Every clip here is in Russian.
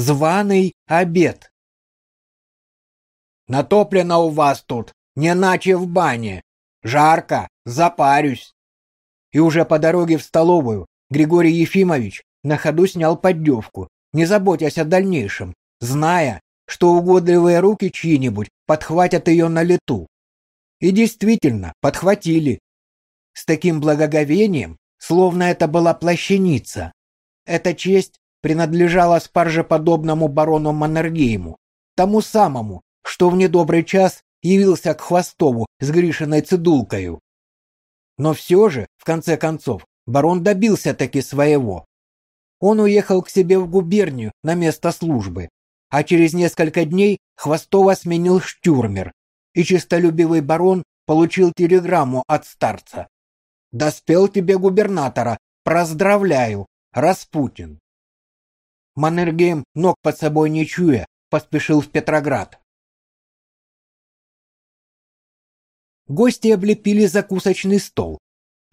званый обед. Натоплено у вас тут, не иначе в бане. Жарко, запарюсь. И уже по дороге в столовую Григорий Ефимович на ходу снял поддевку, не заботясь о дальнейшем, зная, что угодливые руки чьи-нибудь подхватят ее на лету. И действительно, подхватили. С таким благоговением, словно это была плащаница. Эта честь принадлежала спаржеподобному барону Маннергейму, тому самому, что в недобрый час явился к Хвостову с Гришиной цедулкою. Но все же, в конце концов, барон добился таки своего. Он уехал к себе в губернию на место службы, а через несколько дней Хвостова сменил штюрмер, и чистолюбивый барон получил телеграмму от старца. «Доспел тебе губернатора, поздравляю, Распутин». Маннергейм, ног под собой не чуя, поспешил в Петроград. Гости облепили закусочный стол.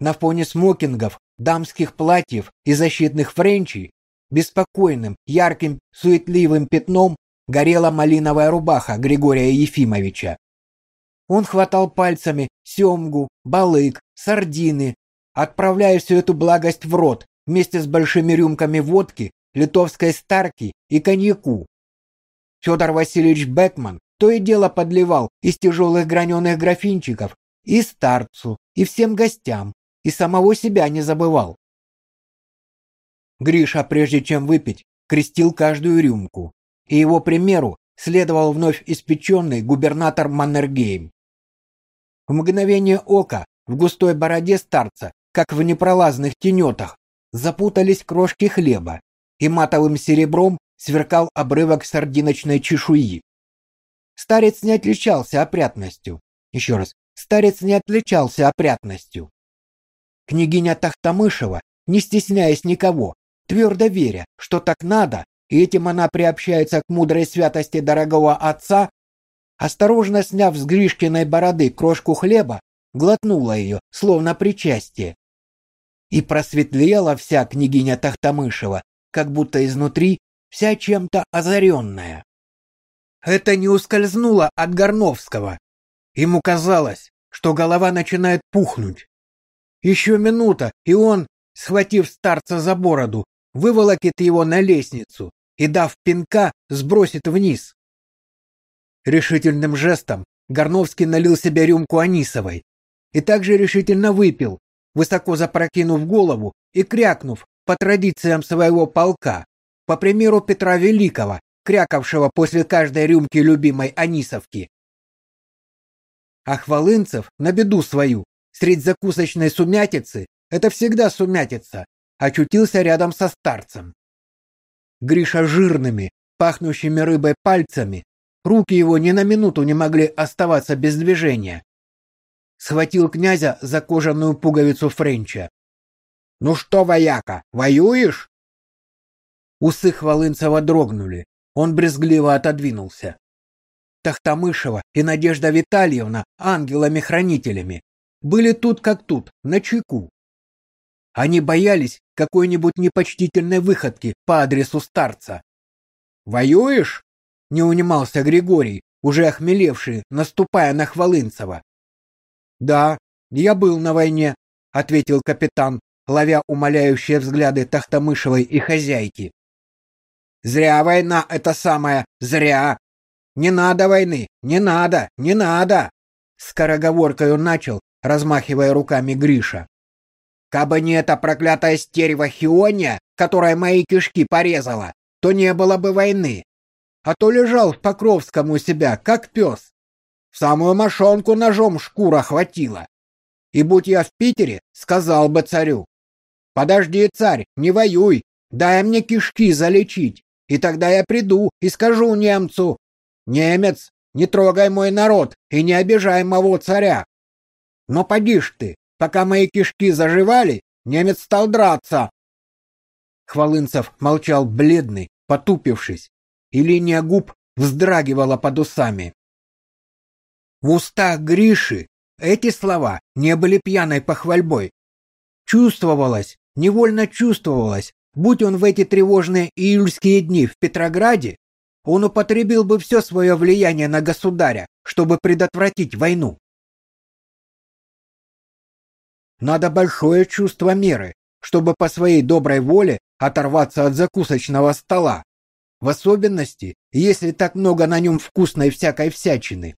На фоне смокингов, дамских платьев и защитных френчей беспокойным, ярким, суетливым пятном горела малиновая рубаха Григория Ефимовича. Он хватал пальцами семгу, балык, сардины, отправляя всю эту благость в рот вместе с большими рюмками водки, литовской старки и коньяку. Федор Васильевич Бекман то и дело подливал из тяжелых граненых графинчиков и старцу, и всем гостям, и самого себя не забывал. Гриша, прежде чем выпить, крестил каждую рюмку, и его примеру следовал вновь испеченный губернатор Маннергейм. В мгновение ока в густой бороде старца, как в непролазных тенетах, запутались крошки хлеба, и матовым серебром сверкал обрывок сардиночной чешуи. Старец не отличался опрятностью. Еще раз, старец не отличался опрятностью. Княгиня Тахтамышева, не стесняясь никого, твердо веря, что так надо, и этим она приобщается к мудрой святости дорогого отца, осторожно сняв с Гришкиной бороды крошку хлеба, глотнула ее, словно причастие. И просветлела вся княгиня Тахтамышева, как будто изнутри вся чем-то озаренная. Это не ускользнуло от Горновского. Ему казалось, что голова начинает пухнуть. Еще минута, и он, схватив старца за бороду, выволокит его на лестницу и, дав пинка, сбросит вниз. Решительным жестом Горновский налил себе рюмку анисовой и также решительно выпил, высоко запрокинув голову и крякнув по традициям своего полка, по примеру Петра Великого, крякавшего после каждой рюмки любимой анисовки. А Хвалынцев на беду свою, средь закусочной сумятицы, это всегда сумятица, очутился рядом со старцем. Гриша жирными, пахнущими рыбой пальцами, руки его ни на минуту не могли оставаться без движения. Схватил князя за кожаную пуговицу Френча. «Ну что, вояка, воюешь?» Усы Хвалынцева дрогнули. Он брезгливо отодвинулся. Тахтамышева и Надежда Витальевна ангелами-хранителями были тут как тут, на чеку. Они боялись какой-нибудь непочтительной выходки по адресу старца. «Воюешь?» — не унимался Григорий, уже охмелевший, наступая на Хвалынцева. «Да, я был на войне», — ответил капитан, ловя умоляющие взгляды Тахтамышевой и хозяйки. Зря война это самое, зря. Не надо войны, не надо, не надо. Скороговоркой он начал, размахивая руками Гриша. Кабы не эта проклятая стерва Хиония, которая мои кишки порезала, то не было бы войны. А то лежал в Покровском у себя, как пес. Самую мошонку ножом шкура хватила. И будь я в Питере, сказал бы царю. Подожди, царь, не воюй, дай мне кишки залечить. И тогда я приду и скажу немцу, «Немец, не трогай мой народ и не обижай моего царя». Но поди ж ты, пока мои кишки заживали, немец стал драться. Хвалынцев молчал бледный, потупившись, и линия губ вздрагивала под усами. В устах Гриши эти слова не были пьяной похвальбой. Чувствовалось, невольно чувствовалось, Будь он в эти тревожные июльские дни в Петрограде, он употребил бы все свое влияние на государя, чтобы предотвратить войну. Надо большое чувство меры, чтобы по своей доброй воле оторваться от закусочного стола, в особенности, если так много на нем вкусной всякой всячины.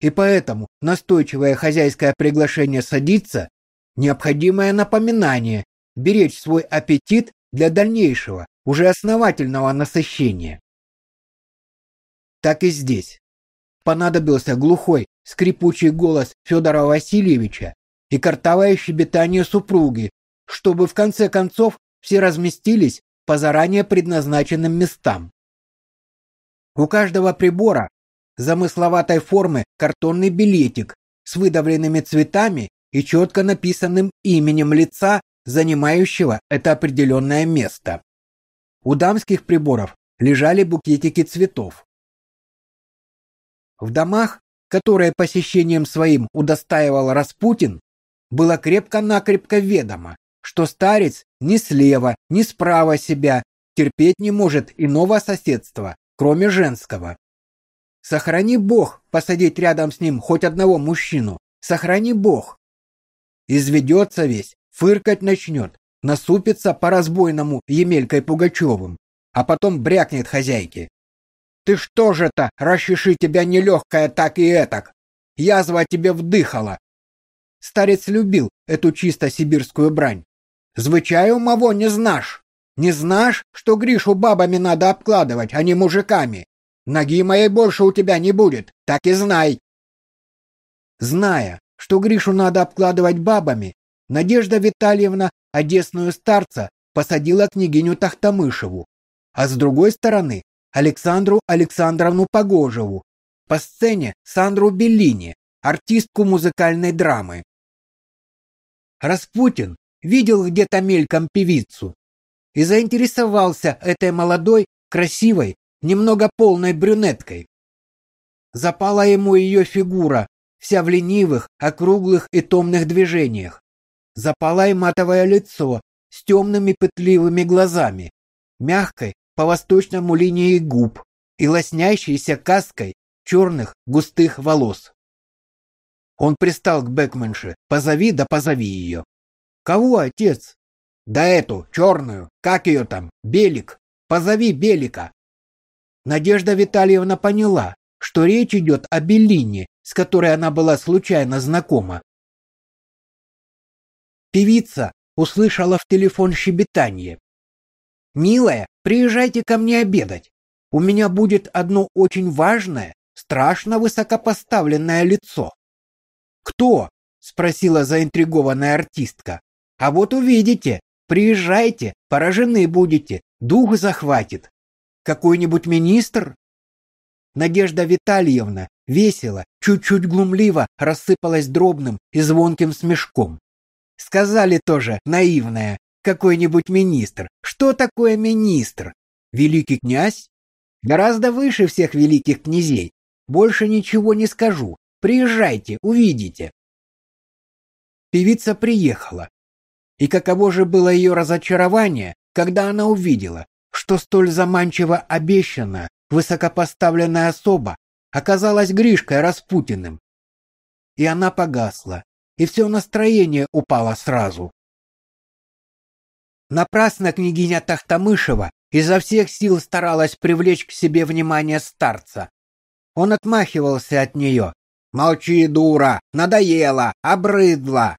И поэтому настойчивое хозяйское приглашение садиться – необходимое напоминание беречь свой аппетит для дальнейшего, уже основательного насыщения. Так и здесь. Понадобился глухой, скрипучий голос Федора Васильевича и картавое щебетание супруги, чтобы в конце концов все разместились по заранее предназначенным местам. У каждого прибора замысловатой формы картонный билетик с выдавленными цветами и четко написанным именем лица, занимающего это определенное место. У дамских приборов лежали букетики цветов. В домах, которые посещением своим удостаивал Распутин, было крепко-накрепко ведомо, что старец ни слева, ни справа себя терпеть не может иного соседства, кроме женского. Сохрани Бог посадить рядом с ним хоть одного мужчину. Сохрани Бог. Изведется весь, фыркать начнет, насупится по-разбойному Емелькой Пугачевым, а потом брякнет хозяйке. Ты что же-то, расчеши тебя нелегкая так и этак. Язва тебе вдыхала. Старец любил эту чисто сибирскую брань. Звычаю маво не знаешь. Не знаешь, что Гришу бабами надо обкладывать, а не мужиками. Ноги моей больше у тебя не будет, так и знай. Зная, что Гришу надо обкладывать бабами, Надежда Витальевна одесную старца посадила княгиню Тахтамышеву, а с другой стороны Александру Александровну Погожеву, по сцене Сандру Беллини, артистку музыкальной драмы. Распутин видел где-то мельком певицу и заинтересовался этой молодой, красивой, немного полной брюнеткой. Запала ему ее фигура, вся в ленивых, округлых и томных движениях. Запала и матовое лицо с темными пытливыми глазами, мягкой по-восточному линии губ и лоснящейся каской черных густых волос. Он пристал к Бекменше. «Позови, да позови ее». «Кого, отец?» «Да эту, черную, как ее там, Белик. Позови Белика». Надежда Витальевна поняла, что речь идет о Беллине, с которой она была случайно знакома. Певица услышала в телефон щебетание. «Милая, приезжайте ко мне обедать. У меня будет одно очень важное, страшно высокопоставленное лицо». «Кто?» — спросила заинтригованная артистка. «А вот увидите. Приезжайте, поражены будете, дух захватит. Какой-нибудь министр?» Надежда Витальевна весело, чуть-чуть глумливо рассыпалась дробным и звонким смешком. Сказали тоже, наивная, какой-нибудь министр. Что такое министр? Великий князь? Гораздо выше всех великих князей. Больше ничего не скажу. Приезжайте, увидите. Певица приехала. И каково же было ее разочарование, когда она увидела, что столь заманчиво обещанная, высокопоставленная особа оказалась Гришкой Распутиным. И она погасла, и все настроение упало сразу. Напрасно княгиня Тахтамышева изо всех сил старалась привлечь к себе внимание старца. Он отмахивался от нее. «Молчи, дура! Надоело! Обрыдла!»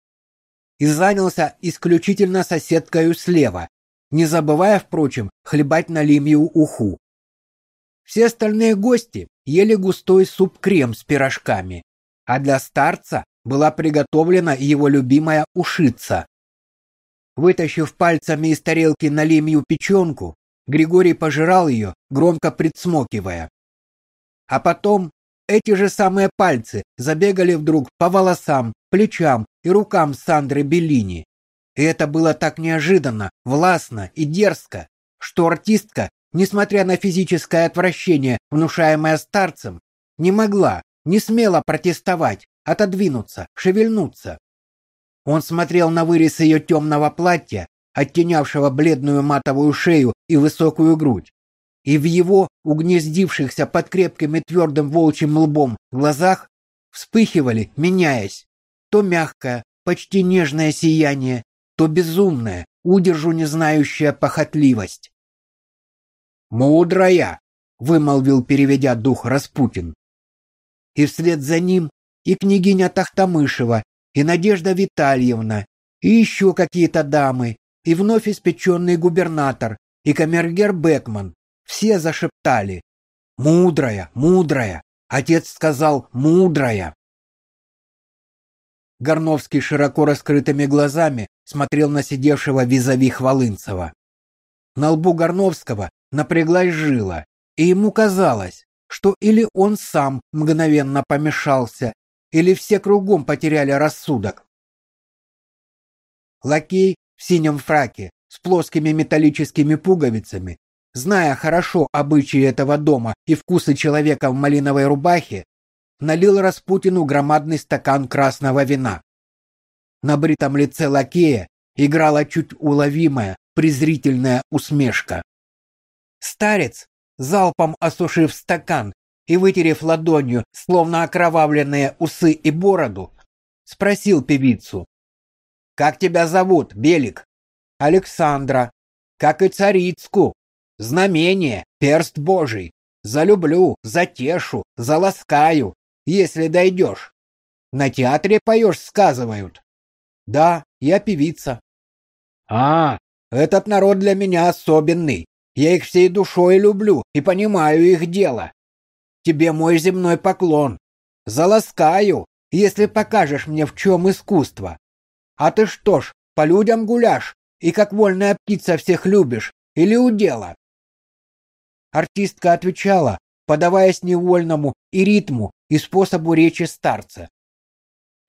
И занялся исключительно соседкою слева, не забывая, впрочем, хлебать на лимью уху. Все остальные гости ели густой суп-крем с пирожками, а для старца была приготовлена его любимая ушица. Вытащив пальцами из тарелки на лимью печенку, Григорий пожирал ее, громко предсмокивая. А потом эти же самые пальцы забегали вдруг по волосам, плечам и рукам Сандры Беллини. И это было так неожиданно, властно и дерзко, что артистка, несмотря на физическое отвращение, внушаемое старцем, не могла, не смела протестовать, отодвинуться, шевельнуться. Он смотрел на вырез ее темного платья, оттенявшего бледную матовую шею и высокую грудь. И в его угнездившихся под крепким и твердым волчьим лбом глазах вспыхивали, меняясь, то мягкое, почти нежное сияние, то безумное, удержу не знающая похотливость. «Мудрая!» — вымолвил, переведя дух Распутин. И вслед за ним и княгиня Тахтамышева, и Надежда Витальевна, и еще какие-то дамы, и вновь испеченный губернатор, и камергер Бекман. Все зашептали «Мудрая, мудрая!» Отец сказал «мудрая!» Горновский широко раскрытыми глазами смотрел на сидевшего визави Хвалынцева. На лбу Горновского напряглась жила, и ему казалось, что или он сам мгновенно помешался, или все кругом потеряли рассудок. Лакей в синем фраке с плоскими металлическими пуговицами, зная хорошо обычаи этого дома и вкусы человека в малиновой рубахе, налил Распутину громадный стакан красного вина. На бритом лице лакея играла чуть уловимая презрительная усмешка. Старец, залпом осушив стакан и вытерев ладонью, словно окровавленные усы и бороду, спросил певицу. «Как тебя зовут, Белик?» «Александра. Как и царицку. Знамение, перст Божий. Залюблю, затешу, заласкаю, если дойдешь. На театре поешь, сказывают. Да, я певица. А, этот народ для меня особенный. Я их всей душой люблю и понимаю их дело. Тебе мой земной поклон. Заласкаю, если покажешь мне, в чем искусство. А ты что ж, по людям гуляшь и как вольная птица всех любишь или удела? Артистка отвечала, подаваясь невольному и ритму, и способу речи старца.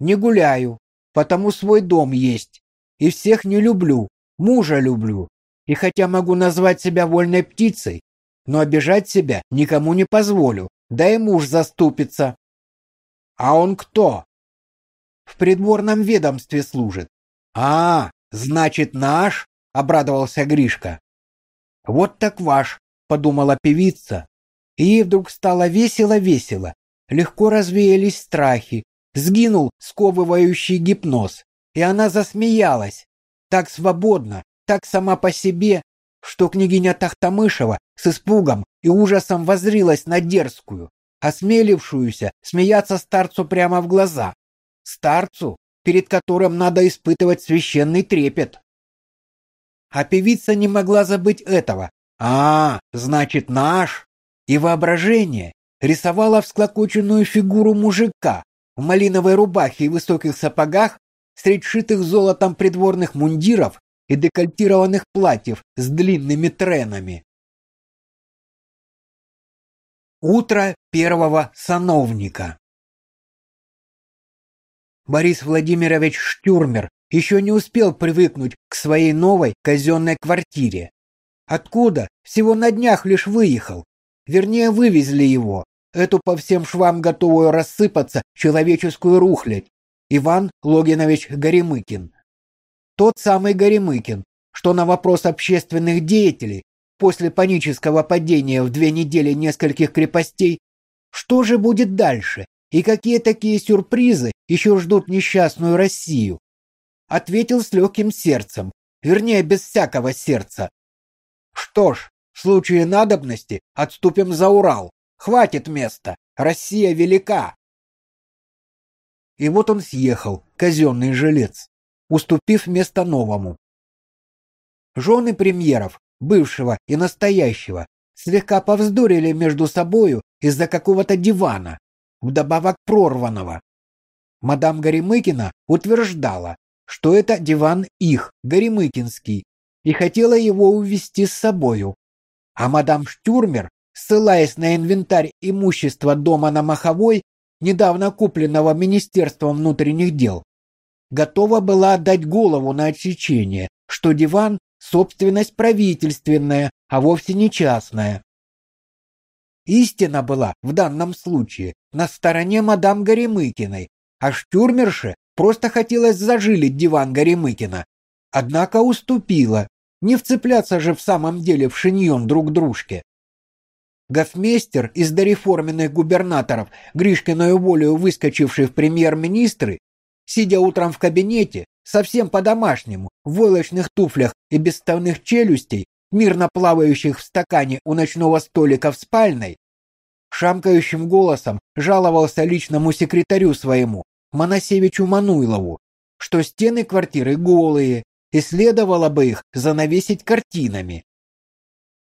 Не гуляю, потому свой дом есть, и всех не люблю, мужа люблю. И хотя могу назвать себя вольной птицей, но обижать себя никому не позволю, да и муж заступится. А он кто? В придворном ведомстве служит. А, значит, наш? обрадовался Гришка. Вот так ваш, подумала певица. И ей вдруг стало весело-весело. Легко развеялись страхи, сгинул сковывающий гипноз, и она засмеялась, так свободно, так сама по себе, что княгиня Тахтамышева с испугом и ужасом возрилась на дерзкую, осмелившуюся смеяться старцу прямо в глаза. Старцу, перед которым надо испытывать священный трепет. А певица не могла забыть этого. А, значит, наш. И воображение рисовало всклокоченную фигуру мужика в малиновой рубахе и высоких сапогах средь шитых золотом придворных мундиров и декольтированных платьев с длинными тренами. Утро первого сановника Борис Владимирович Штюрмер еще не успел привыкнуть к своей новой казенной квартире. Откуда? Всего на днях лишь выехал. Вернее, вывезли его, эту по всем швам готовую рассыпаться человеческую рухлядь. Иван Логинович Горемыкин. Тот самый Горемыкин, что на вопрос общественных деятелей после панического падения в две недели нескольких крепостей, что же будет дальше и какие такие сюрпризы еще ждут несчастную Россию, ответил с легким сердцем, вернее, без всякого сердца. Что ж, в случае надобности отступим за Урал. Хватит места. Россия велика. И вот он съехал, казенный жилец уступив место новому. Жены премьеров, бывшего и настоящего, слегка повздорили между собою из-за какого-то дивана, вдобавок прорванного. Мадам Горемыкина утверждала, что это диван их, Горемыкинский, и хотела его увезти с собою. А мадам Штюрмер, ссылаясь на инвентарь имущества дома на Маховой, недавно купленного Министерством внутренних дел, готова была отдать голову на отсечение, что диван – собственность правительственная, а вовсе не частная. Истина была в данном случае на стороне мадам Горемыкиной, а штюрмерше просто хотелось зажилить диван Горемыкина. однако уступила. Не вцепляться же в самом деле в шиньон друг дружке. Гофмейстер из дореформенных губернаторов, Гришкиною волею выскочивший в премьер-министры, сидя утром в кабинете, совсем по-домашнему, в туфлях и без ставных челюстей, мирно плавающих в стакане у ночного столика в спальной, шамкающим голосом жаловался личному секретарю своему, Моносевичу Мануйлову, что стены квартиры голые, и следовало бы их занавесить картинами.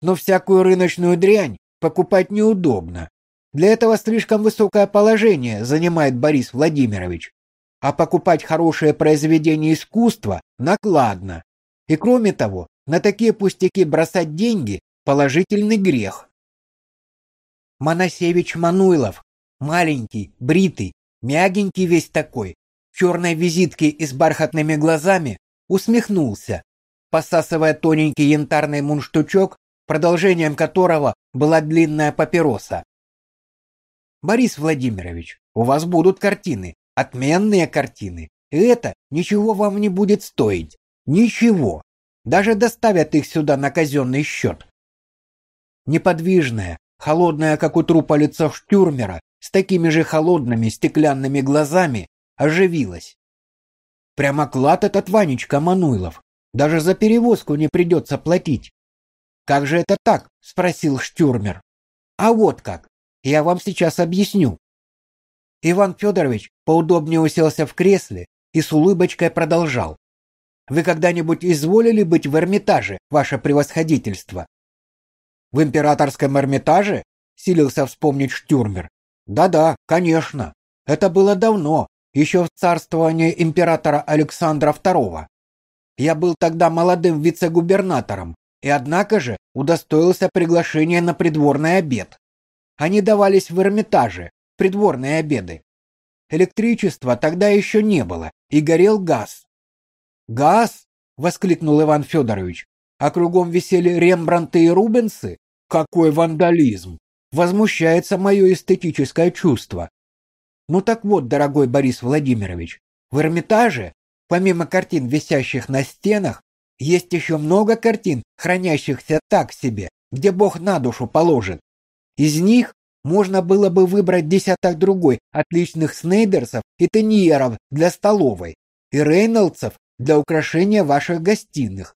Но всякую рыночную дрянь покупать неудобно. Для этого слишком высокое положение занимает Борис Владимирович. А покупать хорошее произведение искусства накладно. И кроме того, на такие пустяки бросать деньги – положительный грех. Моносевич Мануйлов, маленький, бритый, мягенький весь такой, в черной визитке и с бархатными глазами, усмехнулся, посасывая тоненький янтарный мундштучок продолжением которого была длинная папироса. Борис Владимирович, у вас будут картины, отменные картины. Это ничего вам не будет стоить. Ничего. Даже доставят их сюда на казенный счет. Неподвижная, холодная, как у трупа лицо Штюрмера, с такими же холодными стеклянными глазами, оживилась. Прямо клад этот Ванечка Мануйлов. Даже за перевозку не придется платить. Как же это так? спросил Штюрмер. А вот как. Я вам сейчас объясню. Иван Федорович поудобнее уселся в кресле и с улыбочкой продолжал. Вы когда-нибудь изволили быть в Эрмитаже, ваше превосходительство? В императорском Эрмитаже? силился вспомнить Штюрмер. Да-да, конечно. Это было давно, еще в царствовании императора Александра II. Я был тогда молодым вице-губернатором, и однако же удостоился приглашения на придворный обед. Они давались в Эрмитаже, придворные обеды. Электричества тогда еще не было, и горел газ. «Газ?» — воскликнул Иван Федорович. «А кругом висели Рембранты и Рубенсы? Какой вандализм! Возмущается мое эстетическое чувство. Ну так вот, дорогой Борис Владимирович, в Эрмитаже, помимо картин, висящих на стенах, есть еще много картин, хранящихся так себе, где Бог на душу положит. Из них можно было бы выбрать десяток другой отличных снейдерсов и теньеров для столовой и рейнольдсов для украшения ваших гостиных.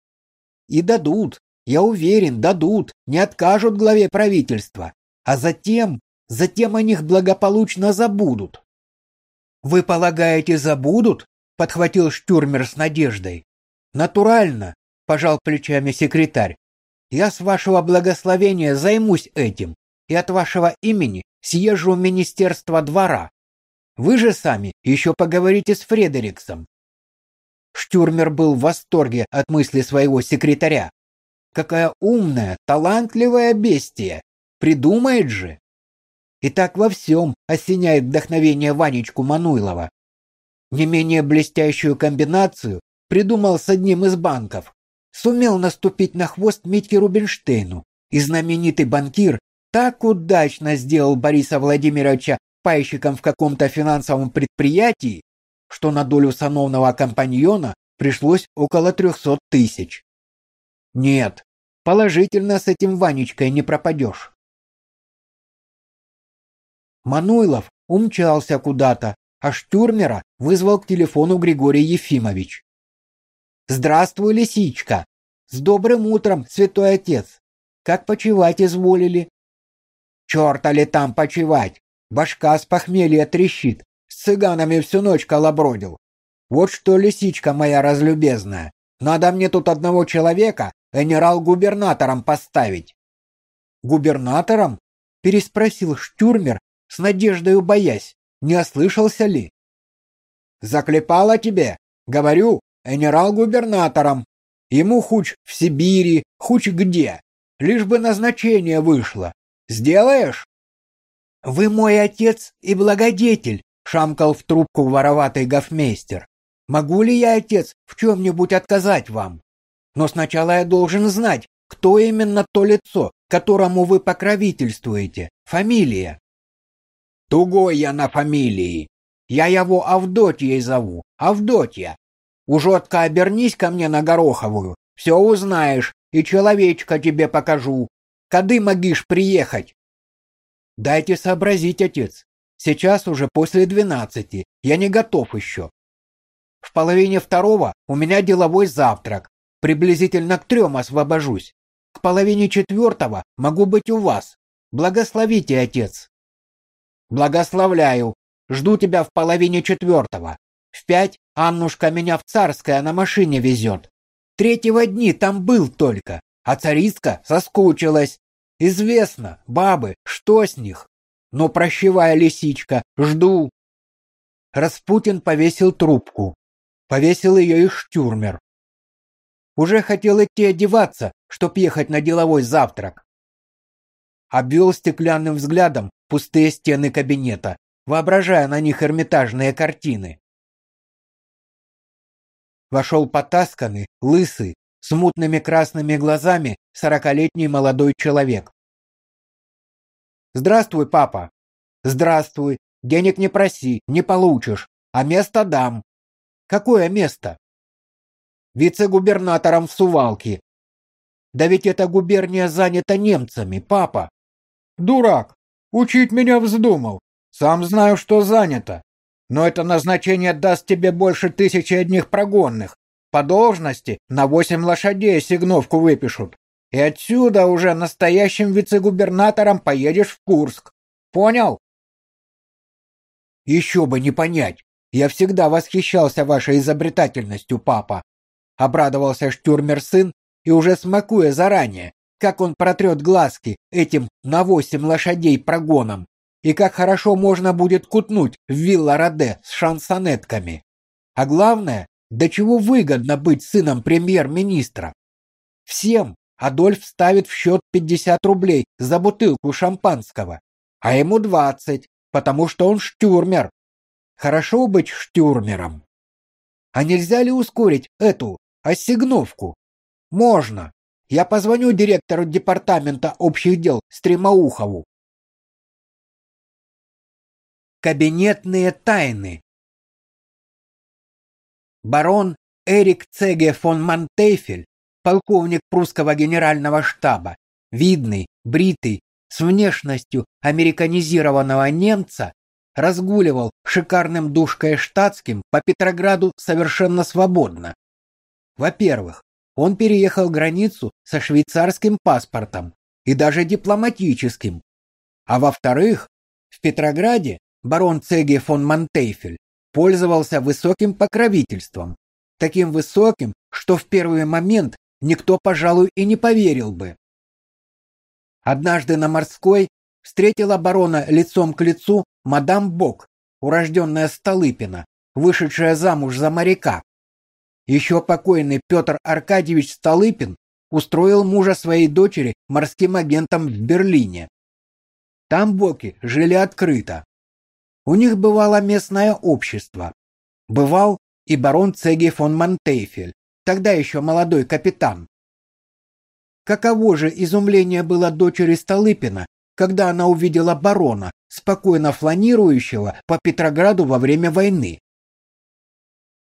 И дадут, я уверен, дадут, не откажут главе правительства. А затем, затем о них благополучно забудут. Вы полагаете, забудут? подхватил Штюрмер с надеждой. Натурально, пожал плечами секретарь. Я с вашего благословения займусь этим и от вашего имени съезжу в министерство двора. Вы же сами еще поговорите с Фредериксом. Штюрмер был в восторге от мысли своего секретаря. Какая умная, талантливая бестия! Придумает же! И так во всем осеняет вдохновение Ванечку Мануйлова. Не менее блестящую комбинацию придумал с одним из банков. Сумел наступить на хвост Митьке Рубинштейну, и знаменитый банкир так удачно сделал Бориса Владимировича пайщиком в каком-то финансовом предприятии, что на долю сановного компаньона пришлось около трехсот тысяч. Нет, положительно с этим Ванечкой не пропадешь. Мануйлов умчался куда-то, а Штюрмера вызвал к телефону Григорий Ефимович. Здравствуй, лисичка. С добрым утром, святой отец. Как почевать изволили? Чёрта ли там почевать? Башка с похмелья трещит. С цыганами всю ночь колобродил. Вот что, лисичка моя разлюбезная, надо мне тут одного человека генерал-губернатором поставить. Губернатором? Переспросил Штюрмер с надеждой боясь, не ослышался ли. Заклепала тебе? Говорю, генерал-губернатором. Ему хуч в Сибири, хуч где. Лишь бы назначение вышло. Сделаешь? Вы мой отец и благодетель, шамкал в трубку вороватый гофмейстер. Могу ли я, отец, в чем-нибудь отказать вам? Но сначала я должен знать, кто именно то лицо, которому вы покровительствуете. Фамилия. Тугой я на фамилии. Я его Авдотьей зову. Авдотья. Ужотка обернись ко мне на Гороховую, все узнаешь, и человечка тебе покажу. Кады могишь приехать? Дайте сообразить, отец. Сейчас уже после двенадцати, я не готов еще. В половине второго у меня деловой завтрак. Приблизительно к трем освобожусь. К половине четвертого могу быть у вас. Благословите, отец. Благословляю. Жду тебя в половине четвертого. В пять Аннушка меня в Царское на машине везет. Третьего дни там был только, а царица соскучилась. Известно, бабы, что с них? Но прощевая лисичка, жду. Распутин повесил трубку. Повесил ее и штюрмер. Уже хотел идти одеваться, чтоб ехать на деловой завтрак. Обвел стеклянным взглядом пустые стены кабинета, воображая на них эрмитажные картины. Вошел потасканный, лысый, с мутными красными глазами сорокалетний молодой человек. «Здравствуй, папа!» «Здравствуй! Денег не проси, не получишь, а место дам. Какое место? Вице-губернатором в Сувалке. Да ведь эта губерния занята немцами, папа. Дурак, учить меня вздумал. Сам знаю, что занято. Но это назначение даст тебе больше тысячи одних прогонных. По должности на восемь лошадей сигновку выпишут. И отсюда уже настоящим вице-губернатором поедешь в Курск. Понял? Еще бы не понять. Я всегда восхищался вашей изобретательностью, папа. Обрадовался штурмер сын и уже смакуя заранее, как он протрет глазки этим на восемь лошадей прогоном, и как хорошо можно будет кутнуть в вилла-роде с шансонетками. А главное, до чего выгодно быть сыном премьер-министра. Всем Адольф ставит в счет 50 рублей за бутылку шампанского, а ему 20, потому что он штурмер, Хорошо быть штурмером. А нельзя ли ускорить эту ассигновку? Можно. Я позвоню директору департамента общих дел Стремоухову. Кабинетные тайны. Барон Эрик Цеге фон Мантейфель, полковник прусского генерального штаба, видный, бритый, с внешностью американизированного немца, разгуливал шикарным душкой штатским по Петрограду совершенно свободно. Во-первых, он переехал границу со швейцарским паспортом и даже дипломатическим. А во-вторых, в Петрограде барон Цеги фон Монтейфель пользовался высоким покровительством, таким высоким, что в первый момент никто, пожалуй, и не поверил бы. Однажды на морской встретила барона лицом к лицу мадам Бок, урожденная Столыпина, вышедшая замуж за моряка. Еще покойный Петр Аркадьевич Столыпин устроил мужа своей дочери морским агентом в Берлине. Там Боки жили открыто. У них бывало местное общество. Бывал и барон Цеги фон Монтейфель, тогда еще молодой капитан. Каково же изумление было дочери Столыпина, когда она увидела барона, спокойно фланирующего по Петрограду во время войны.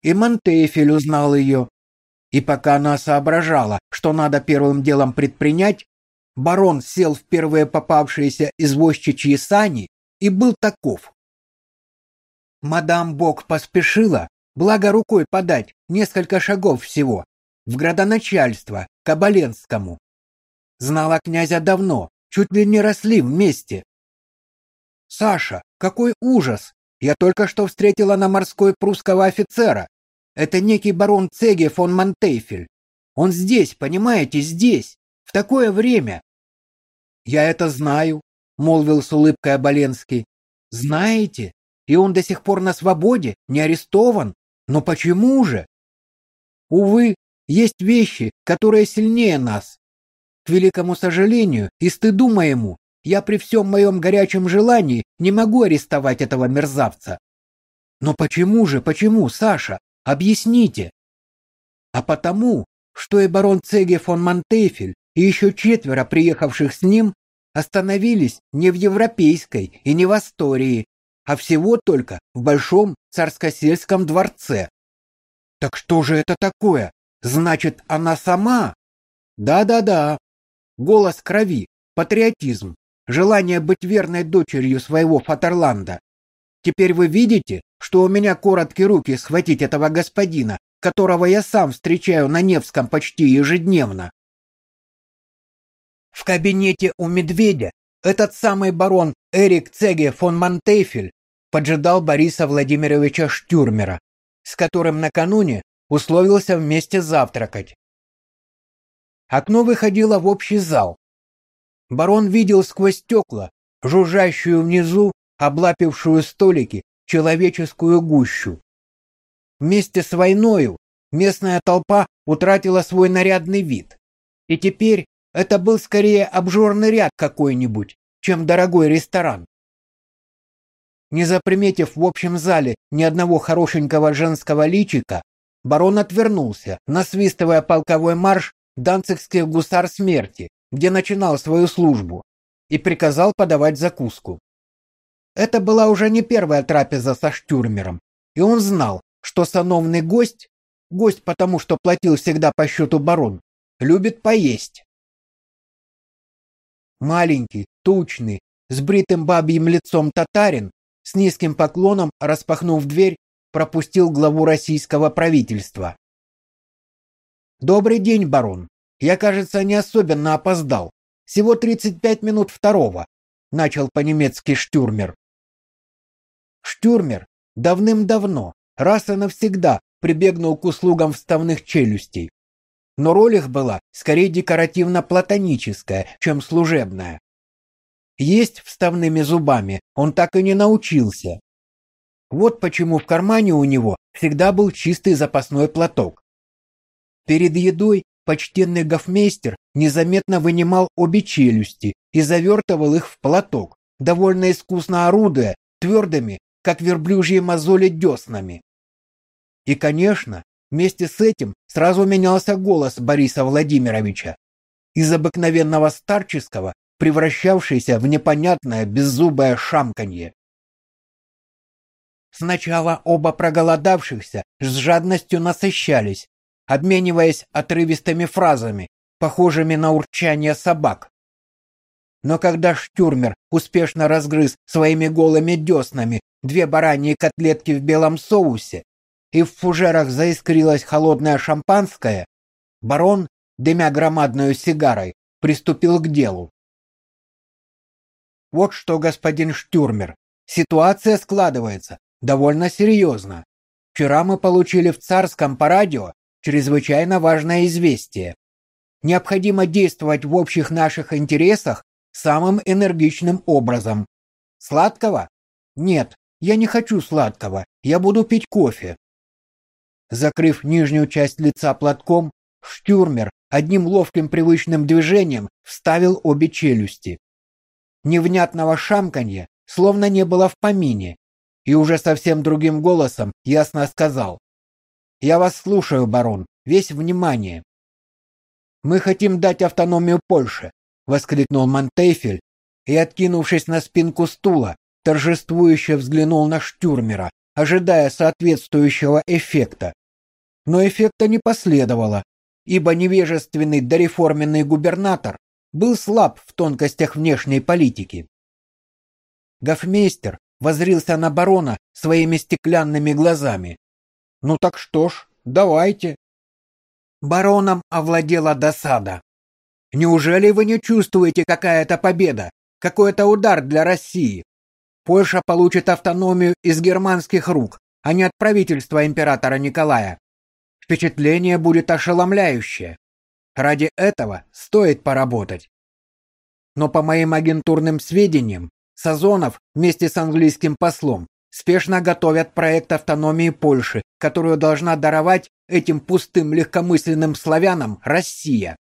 И Монтефель узнал ее. И пока она соображала, что надо первым делом предпринять, барон сел в первые попавшиеся извозчичьи сани и был таков. Мадам Бог поспешила, благо рукой подать, несколько шагов всего, в градоначальство, к Оболенскому. Знала князя давно, чуть ли не росли вместе. Саша, какой ужас! Я только что встретила на морской прусского офицера. Это некий барон Цеге фон Монтейфель. Он здесь, понимаете, здесь, в такое время. Я это знаю, молвил с улыбкой Оболенский. Знаете? И он до сих пор на свободе, не арестован. Но почему же? Увы, есть вещи, которые сильнее нас. К великому сожалению и стыду моему, я при всем моем горячем желании не могу арестовать этого мерзавца. Но почему же, почему, Саша? Объясните. А потому, что и барон Цеге фон Монтефель и еще четверо приехавших с ним остановились не в Европейской и не в Астории, а всего только в большом царско-сельском дворце. Так что же это такое? Значит, она сама? Да-да-да. Голос крови, патриотизм, желание быть верной дочерью своего Фатерланда. Теперь вы видите, что у меня короткие руки схватить этого господина, которого я сам встречаю на Невском почти ежедневно. В кабинете у медведя этот самый барон Эрик Цеге фон Монтейфель поджидал Бориса Владимировича Штюрмера, с которым накануне условился вместе завтракать. Окно выходило в общий зал. Барон видел сквозь стекла жужжащую внизу, облапившую столики, человеческую гущу. Вместе с войною местная толпа утратила свой нарядный вид. И теперь это был скорее обжорный ряд какой-нибудь, чем дорогой ресторан. Не заприметив в общем зале ни одного хорошенького женского личика, барон отвернулся, насвистывая полковой марш данцигских гусар смерти, где начинал свою службу, и приказал подавать закуску. Это была уже не первая трапеза со Штюрмером, и он знал, что сановный гость, гость потому, что платил всегда по счету барон, любит поесть. Маленький, тучный, с бритым бабьим лицом татарин с низким поклоном, распахнув дверь, пропустил главу российского правительства. «Добрый день, барон. Я, кажется, не особенно опоздал. Всего 35 минут второго», — начал по-немецки Штюрмер. Штюрмер давным-давно, раз и навсегда прибегнул к услугам вставных челюстей. Но роль их была скорее декоративно-платоническая, чем служебная. Есть вставными зубами он так и не научился. Вот почему в кармане у него всегда был чистый запасной платок. Перед едой почтенный гофмейстер незаметно вынимал обе челюсти и завертывал их в платок, довольно искусно орудуя твердыми, как верблюжьи мозоли деснами. И, конечно, вместе с этим сразу менялся голос Бориса Владимировича. Из обыкновенного старческого превращавшийся в непонятное беззубое шамканье. Сначала оба проголодавшихся с жадностью насыщались, обмениваясь отрывистыми фразами, похожими на урчание собак. Но когда Штюрмер успешно разгрыз своими голыми деснами две бараньи котлетки в белом соусе, и в фужерах заискрилось холодное шампанское, барон, дымя громадную сигарой, приступил к делу. Вот что, господин Штюрмер, ситуация складывается довольно серьезно. Вчера мы получили в царском по радио чрезвычайно важное известие. Необходимо действовать в общих наших интересах самым энергичным образом. Сладкого? Нет, я не хочу сладкого. Я буду пить кофе. Закрыв нижнюю часть лица платком, Штюрмер одним ловким привычным движением вставил обе челюсти. Невнятного шамканья словно не было в помине, и уже совсем другим голосом ясно сказал. «Я вас слушаю, барон, весь внимание». «Мы хотим дать автономию Польше», — воскликнул Монтейфель и, откинувшись на спинку стула, торжествующе взглянул на Штюрмера, ожидая соответствующего эффекта. Но эффекта не последовало, ибо невежественный дореформенный губернатор был слаб в тонкостях внешней политики. Гофмейстер возрился на барона своими стеклянными глазами. «Ну так что ж, давайте». Бароном овладела досада. «Неужели вы не чувствуете, какая это победа, какой-то удар для России? Польша получит автономию из германских рук, а не от правительства императора Николая. Впечатление будет ошеломляющее. Ради этого стоит поработать. Но по моим агентурным сведениям, Сазонов вместе с английским послом спешно готовят проект автономии Польши, которую должна даровать этим пустым легкомысленным славянам Россия.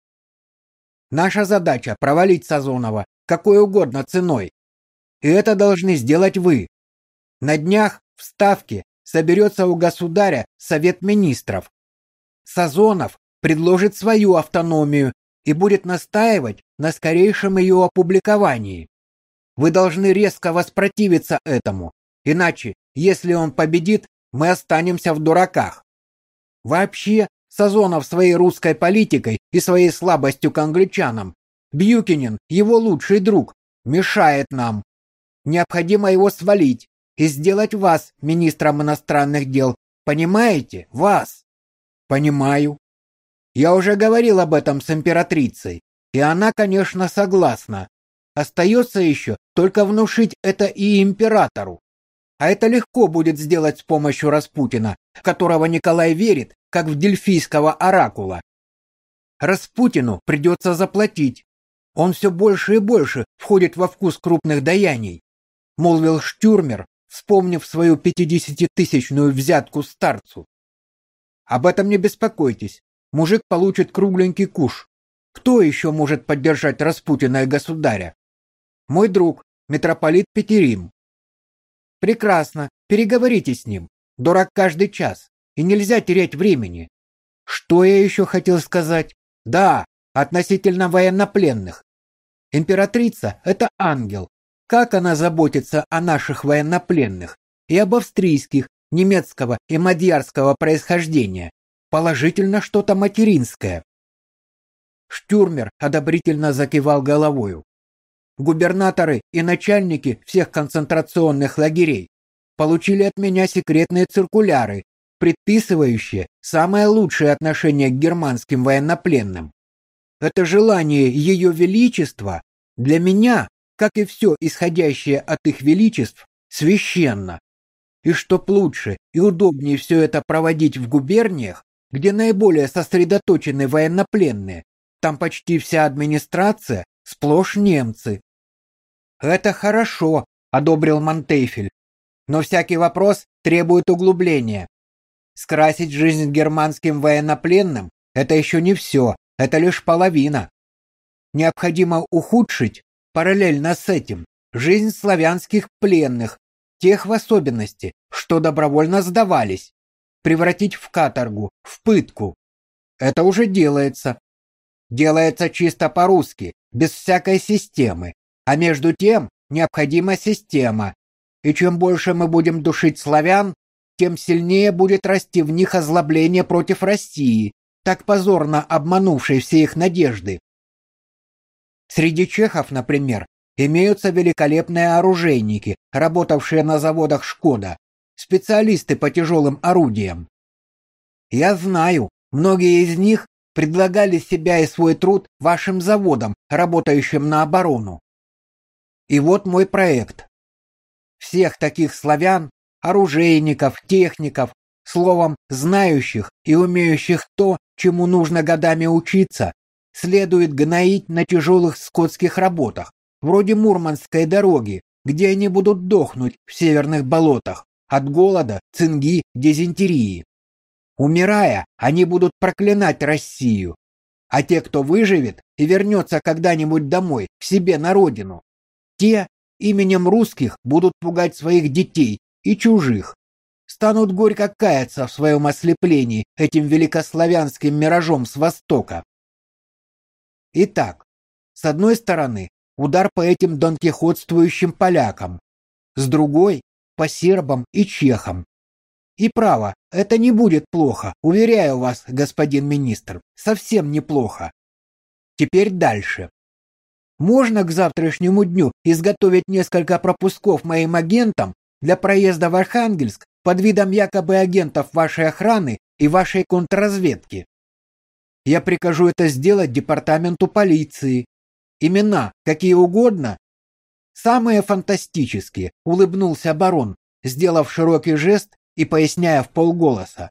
Наша задача провалить Сазонова какой угодно ценой. И это должны сделать вы. На днях в Ставке соберется у государя Совет министров. Сазонов предложит свою автономию и будет настаивать на скорейшем ее опубликовании. Вы должны резко воспротивиться этому, иначе, если он победит, мы останемся в дураках. Вообще, Сазонов своей русской политикой и своей слабостью к англичанам. Бьюкинин, его лучший друг, мешает нам. Необходимо его свалить и сделать вас министром иностранных дел. Понимаете? Вас. Понимаю. Я уже говорил об этом с императрицей, и она, конечно, согласна. Остается еще только внушить это и императору. А это легко будет сделать с помощью Распутина, которого Николай верит, как в дельфийского оракула. Распутину придется заплатить. Он все больше и больше входит во вкус крупных даяний, молвил Штюрмер, вспомнив свою пятидесятитысячную взятку старцу. Об этом не беспокойтесь. Мужик получит кругленький куш. Кто еще может поддержать Распутина и государя? Мой друг, митрополит Петерим. Прекрасно, переговорите с ним. Дурак каждый час, и нельзя терять времени. Что я еще хотел сказать? Да, относительно военнопленных. Императрица это ангел. Как она заботится о наших военнопленных и об австрийских, немецкого и мадьярского происхождения? Положительно что-то материнское. Штюрмер одобрительно закивал головою губернаторы и начальники всех концентрационных лагерей получили от меня секретные циркуляры, предписывающие самое лучшее отношение к германским военнопленным. Это желание Ее Величества для меня, как и все исходящее от их величеств, священно. И чтоб лучше и удобнее все это проводить в губерниях, где наиболее сосредоточены военнопленные, там почти вся администрация сплошь немцы. Это хорошо, одобрил Монтейфель. Но всякий вопрос требует углубления. Скрасить жизнь германским военнопленным это еще не все, это лишь половина. Необходимо ухудшить параллельно с этим жизнь славянских пленных, тех в особенности, что добровольно сдавались, превратить в каторгу, в пытку. Это уже делается. Делается чисто по-русски, без всякой системы, а между тем необходима система. И чем больше мы будем душить славян, тем сильнее будет расти в них озлобление против России, так позорно обманувшей все их надежды. Среди чехов, например, имеются великолепные оружейники, работавшие на заводах Шкода, специалисты по тяжелым орудиям. Я знаю, многие из них предлагали себя и свой труд вашим заводам, работающим на оборону. И вот мой проект. Всех таких славян, оружейников, техников, словом, знающих и умеющих то, чему нужно годами учиться, следует гноить на тяжелых скотских работах, вроде Мурманской дороги, где они будут дохнуть в северных болотах от голода, цинги, дизентерии. Умирая, они будут проклинать Россию, а те, кто выживет и вернется когда-нибудь домой, к себе на родину, те именем русских будут пугать своих детей и чужих. Станут горько каяться в своем ослеплении этим великославянским миражом с востока. Итак, с одной стороны, удар по этим донкихотствующим полякам, с другой по сербам и чехам. И право, это не будет плохо, уверяю вас, господин министр, совсем неплохо. Теперь дальше. Можно к завтрашнему дню изготовить несколько пропусков моим агентам для проезда в Архангельск под видом якобы агентов вашей охраны и вашей контрразведки. Я прикажу это сделать департаменту полиции. Имена какие угодно. Самые фантастические, улыбнулся барон, сделав широкий жест и поясняя в полголоса.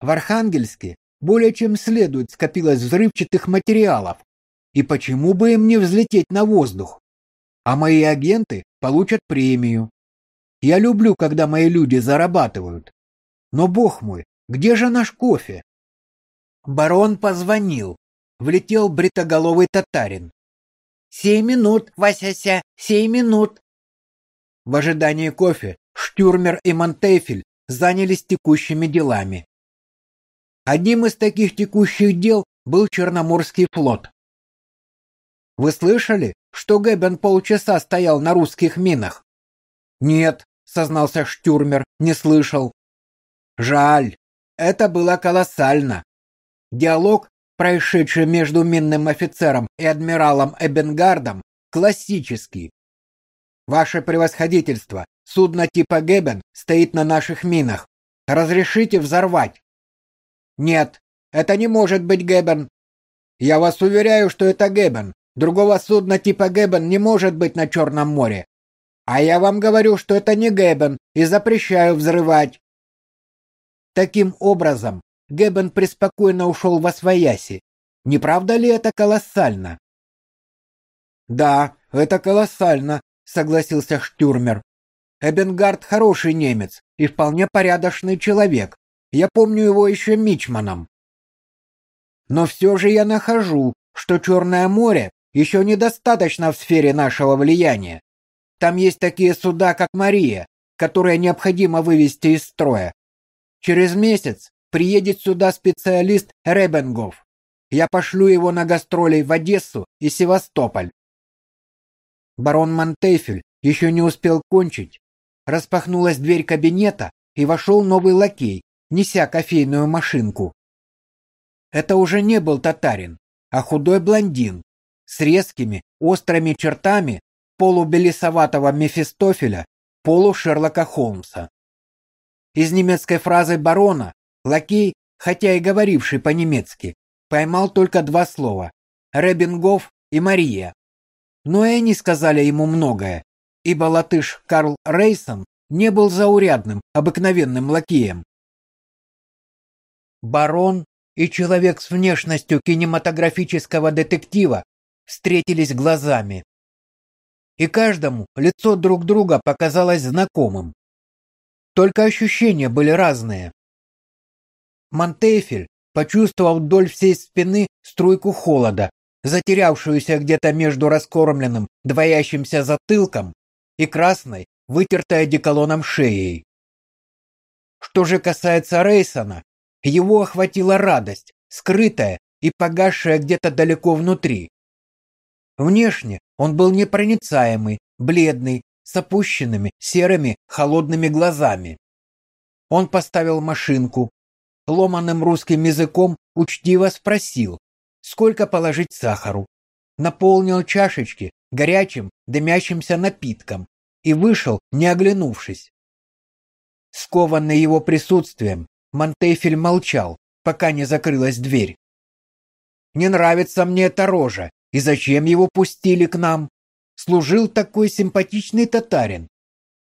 В Архангельске более чем следует скопилось взрывчатых материалов, и почему бы им не взлететь на воздух? А мои агенты получат премию. Я люблю, когда мои люди зарабатывают. Но, бог мой, где же наш кофе? Барон позвонил. Влетел бритоголовый татарин. «Семь минут, Васяся, семь минут!» В ожидании кофе Штюрмер и Монтефель занялись текущими делами. Одним из таких текущих дел был Черноморский флот. Вы слышали, что Гэббен полчаса стоял на русских минах? Нет, сознался Штюрмер, не слышал. Жаль. Это было колоссально. Диалог, происшедший между минным офицером и адмиралом Эбенгардом, классический. Ваше превосходительство, судно типа Гебен стоит на наших минах. Разрешите взорвать? Нет, это не может быть Гебен. Я вас уверяю, что это Гебен. Другого судна типа Гебен не может быть на Черном море. А я вам говорю, что это не Гебен, и запрещаю взрывать. Таким образом, Гебен преспокойно ушел во свояси. Не правда ли это колоссально? Да, это колоссально, согласился Штюрмер. Эбенгард хороший немец и вполне порядочный человек. Я помню его еще мичманом. Но все же я нахожу, что Черное море еще недостаточно в сфере нашего влияния. Там есть такие суда, как Мария, которые необходимо вывести из строя. Через месяц приедет сюда специалист Ребенгов. Я пошлю его на гастроли в Одессу и Севастополь. Барон Монтефель еще не успел кончить. Распахнулась дверь кабинета, и вошел новый лакей, неся кофейную машинку. Это уже не был татарин, а худой блондин с резкими, острыми чертами полубелесоватого Мефистофеля, полу-Шерлока Холмса. Из немецкой фразы барона лакей, хотя и говоривший по-немецки, поймал только два слова «Ребингов» и «Мария». Но и они сказали ему многое, ибо латыш Карл Рейсон не был заурядным, обыкновенным лакеем. Барон и человек с внешностью кинематографического детектива встретились глазами. И каждому лицо друг друга показалось знакомым. Только ощущения были разные. Монтефель почувствовал вдоль всей спины струйку холода, затерявшуюся где-то между раскормленным, двоящимся затылком и красной, вытертой одеколоном шеей. Что же касается Рейсона, его охватила радость, скрытая и погасшая где-то далеко внутри. Внешне он был непроницаемый, бледный, с опущенными серыми холодными глазами. Он поставил машинку, ломаным русским языком учтиво спросил, сколько положить сахару, наполнил чашечки горячим дымящимся напитком и вышел, не оглянувшись. Скованный его присутствием, Монтефель молчал, пока не закрылась дверь. «Не нравится мне эта рожа, и зачем его пустили к нам? служил такой симпатичный татарин.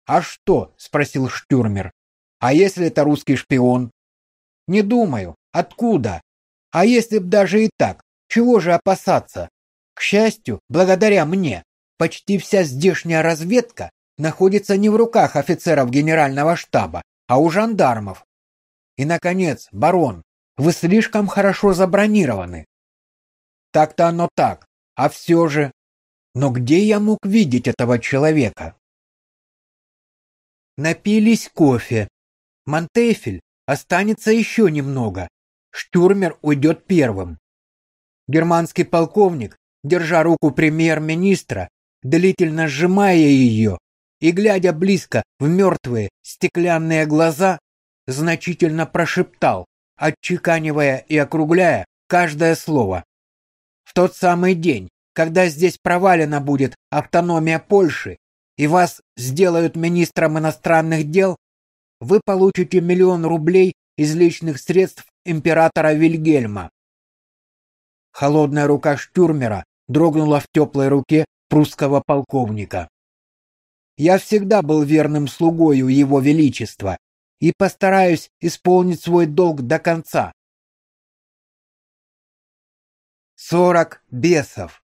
А что? спросил Штюрмер. А если это русский шпион? Не думаю. Откуда? А если б даже и так, чего же опасаться? К счастью, благодаря мне, почти вся здешняя разведка находится не в руках офицеров генерального штаба, а у жандармов. И наконец, барон, вы слишком хорошо забронированы. Так-то оно так, а все же но где я мог видеть этого человека? Напились кофе. Монтефель останется еще немного. Штюрмер уйдет первым. Германский полковник, держа руку премьер-министра, длительно сжимая ее и глядя близко в мертвые стеклянные глаза, значительно прошептал, отчеканивая и округляя каждое слово. В тот самый день, когда здесь провалена будет автономия Польши и вас сделают министром иностранных дел, вы получите миллион рублей из личных средств императора Вильгельма. Холодная рука штюрмера дрогнула в теплой руке прусского полковника. Я всегда был верным слугою его величества и постараюсь исполнить свой долг до конца. Сорок бесов.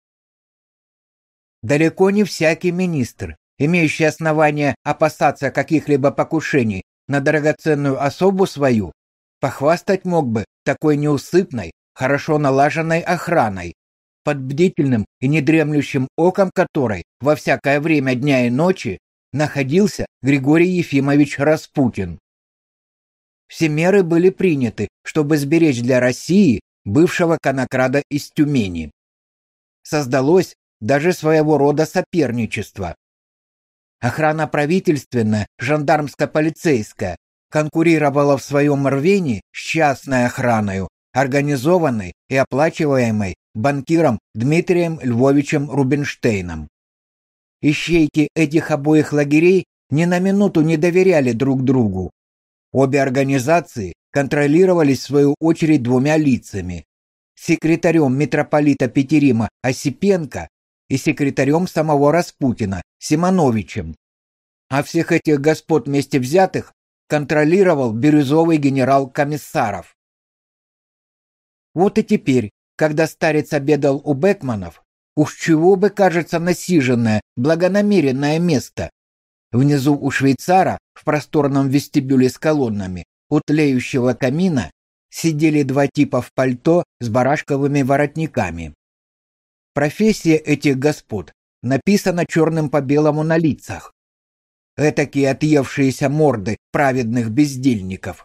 Далеко не всякий министр, имеющий основания опасаться каких-либо покушений на драгоценную особу свою, похвастать мог бы такой неусыпной, хорошо налаженной охраной, под бдительным и недремлющим оком которой во всякое время дня и ночи находился Григорий Ефимович Распутин. Все меры были приняты, чтобы сберечь для России бывшего конокрада из Тюмени. Создалось даже своего рода соперничество. Охрана правительственная, жандармско-полицейская, конкурировала в своем рвении с частной охраной, организованной и оплачиваемой банкиром Дмитрием Львовичем Рубинштейном. Ищейки этих обоих лагерей ни на минуту не доверяли друг другу. Обе организации контролировались в свою очередь двумя лицами: секретарем митрополита Петерима Осипенко и секретарем самого Распутина Симоновичем. А всех этих господ вместе взятых контролировал бирюзовый генерал Комиссаров. Вот и теперь, когда старец обедал у Бекманов, уж чего бы кажется насиженное, благонамеренное место. Внизу у швейцара, в просторном вестибюле с колоннами, у тлеющего камина, сидели два типа в пальто с барашковыми воротниками. Профессия этих господ написана черным по белому на лицах. Этакие отъевшиеся морды праведных бездельников.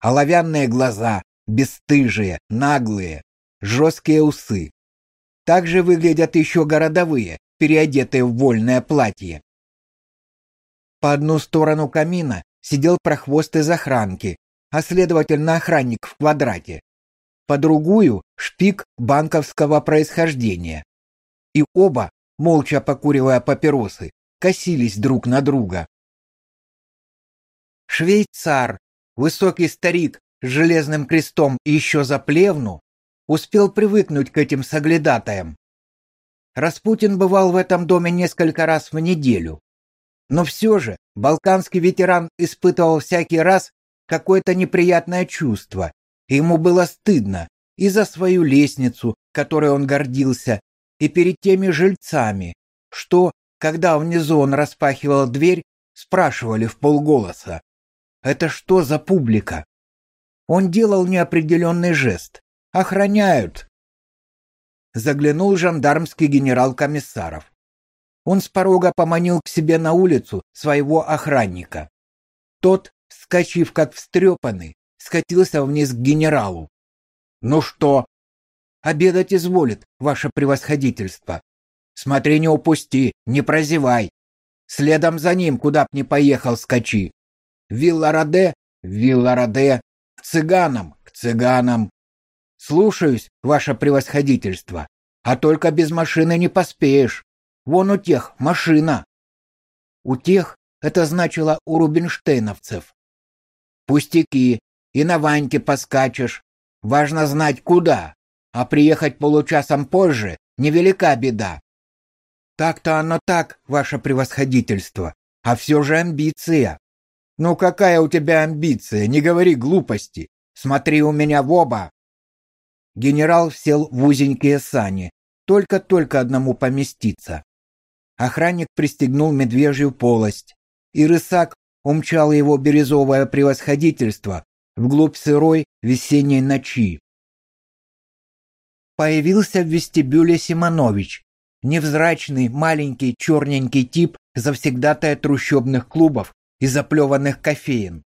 Оловянные глаза, бесстыжие, наглые, жесткие усы. Также выглядят еще городовые, переодетые в вольное платье. По одну сторону камина сидел прохвост из охранки, а следовательно охранник в квадрате. По другую — шпик банковского происхождения. И оба, молча покуривая папиросы, косились друг на друга. Швейцар, высокий старик с железным крестом и еще за плевну, успел привыкнуть к этим соглядатаям. Распутин бывал в этом доме несколько раз в неделю. Но все же балканский ветеран испытывал всякий раз какое-то неприятное чувство, и ему было стыдно и за свою лестницу, которой он гордился, и перед теми жильцами, что, когда внизу он распахивал дверь, спрашивали в полголоса. Это что за публика? Он делал неопределенный жест. Охраняют. Заглянул жандармский генерал Комиссаров. Он с порога поманил к себе на улицу своего охранника. Тот, вскочив как встрепанный, скатился вниз к генералу. «Ну что?» «Обедать изволит, ваше превосходительство. Смотри, не упусти, не прозевай. Следом за ним, куда б ни поехал, скачи. Вилла Раде, Вилла Раде, к цыганам, к цыганам. Слушаюсь, ваше превосходительство, а только без машины не поспеешь. Вон у тех машина. У тех это значило у рубинштейновцев. Пустяки, и на Ваньке поскачешь. Важно знать куда, а приехать получасом позже невелика беда. Так-то оно так, ваше превосходительство, а все же амбиция. Ну какая у тебя амбиция, не говори глупости. Смотри у меня в оба. Генерал сел в узенькие сани, только-только одному поместиться. Охранник пристегнул медвежью полость, и рысак умчал его бирюзовое превосходительство вглубь сырой весенней ночи. Появился в вестибюле Симонович, невзрачный, маленький, черненький тип завсегдатая трущобных клубов и заплеванных кофеин.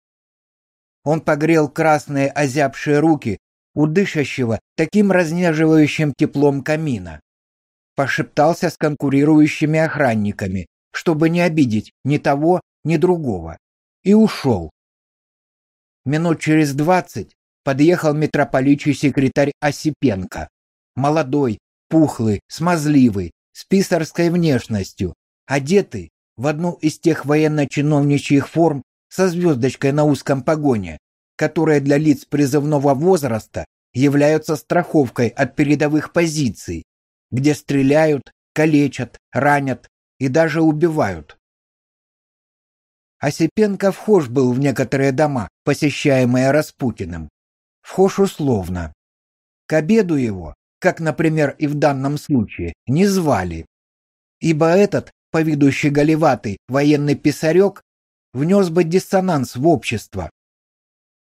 Он погрел красные озябшие руки у дышащего таким разнеживающим теплом камина. Пошептался с конкурирующими охранниками, чтобы не обидеть ни того, ни другого, и ушел. Минут через двадцать подъехал митрополичий секретарь Осипенко, молодой, пухлый, смазливый, с писарской внешностью, одетый в одну из тех военно-чиновничьих форм со звездочкой на узком погоне, которые для лиц призывного возраста являются страховкой от передовых позиций, где стреляют, калечат, ранят и даже убивают. Осипенко вхож был в некоторые дома, посещаемые Распутиным. Вхож условно. К обеду его как, например, и в данном случае, не звали. Ибо этот, по виду щеголеватый военный писарек, внес бы диссонанс в общество.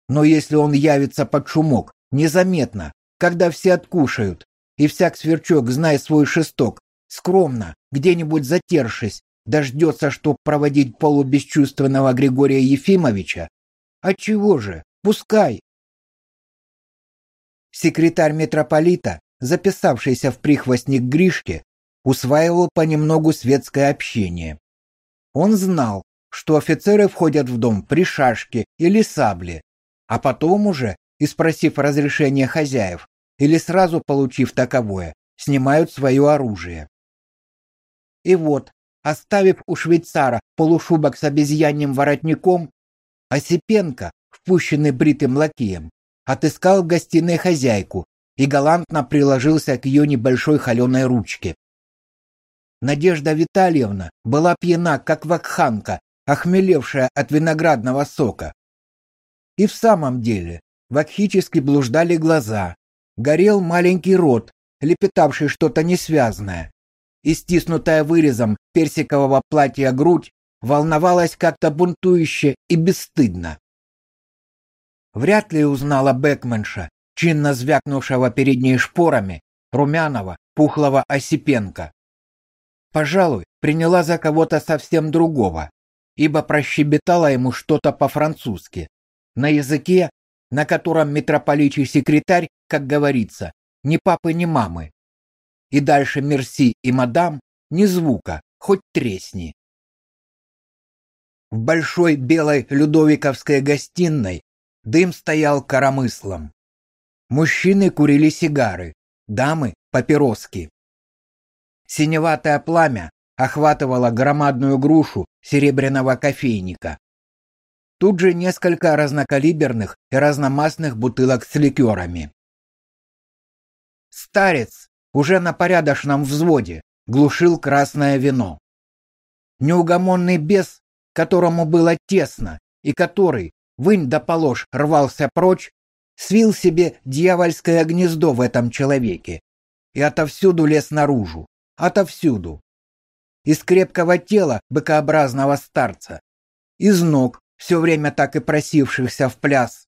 Но если он явится под шумок, незаметно, когда все откушают, и всяк сверчок, зная свой шесток, скромно, где-нибудь затершись, дождется, чтоб проводить полубесчувственного Григория Ефимовича, отчего же, пускай. Секретарь митрополита записавшийся в прихвостник Гришке, усваивал понемногу светское общение. Он знал, что офицеры входят в дом при шашке или сабле, а потом уже, и спросив разрешения хозяев, или сразу получив таковое, снимают свое оружие. И вот, оставив у швейцара полушубок с обезьяньим воротником, Осипенко, впущенный бритым лакеем, отыскал в гостиной хозяйку и галантно приложился к ее небольшой холеной ручке. Надежда Витальевна была пьяна, как вакханка, охмелевшая от виноградного сока. И в самом деле, вакхически блуждали глаза, горел маленький рот, лепетавший что-то несвязное, и стиснутая вырезом персикового платья грудь волновалась как-то бунтующе и бесстыдно. Вряд ли узнала Бекменша, чинно звякнувшего перед ней шпорами, румяного, пухлого Осипенко. Пожалуй, приняла за кого-то совсем другого, ибо прощебетала ему что-то по-французски, на языке, на котором митрополичий секретарь, как говорится, ни папы, ни мамы. И дальше мерси и мадам ни звука, хоть тресни. В большой белой людовиковской гостиной дым стоял коромыслом. Мужчины курили сигары, дамы — папироски. Синеватое пламя охватывало громадную грушу серебряного кофейника. Тут же несколько разнокалиберных и разномастных бутылок с ликерами. Старец уже на порядочном взводе глушил красное вино. Неугомонный бес, которому было тесно и который, вынь да положь, рвался прочь, свил себе дьявольское гнездо в этом человеке и отовсюду лез наружу, отовсюду. Из крепкого тела быкообразного старца, из ног, все время так и просившихся в пляс,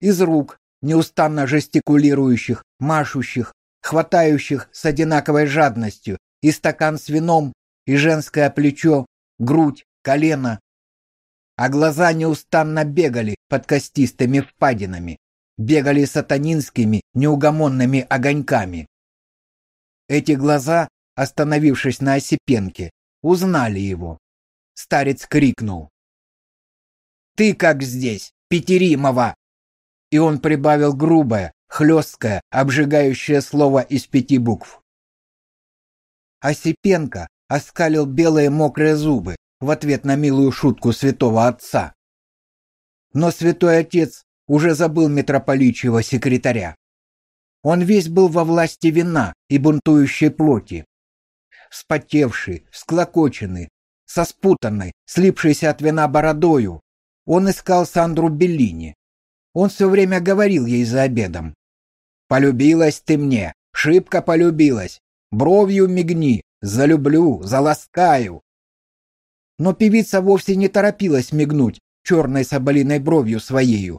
из рук, неустанно жестикулирующих, машущих, хватающих с одинаковой жадностью и стакан с вином, и женское плечо, грудь, колено. А глаза неустанно бегали под костистыми впадинами, бегали сатанинскими неугомонными огоньками. Эти глаза, остановившись на Осипенке, узнали его. Старец крикнул. «Ты как здесь, Петеримова!» И он прибавил грубое, хлесткое, обжигающее слово из пяти букв. Осипенко оскалил белые мокрые зубы в ответ на милую шутку святого отца. Но святой отец уже забыл митрополичьего секретаря. Он весь был во власти вина и бунтующей плоти. Вспотевший, всклокоченный, со спутанной, слипшейся от вина бородою, он искал Сандру Беллини. Он все время говорил ей за обедом. «Полюбилась ты мне, шибко полюбилась, бровью мигни, залюблю, заласкаю». Но певица вовсе не торопилась мигнуть черной соболиной бровью своею,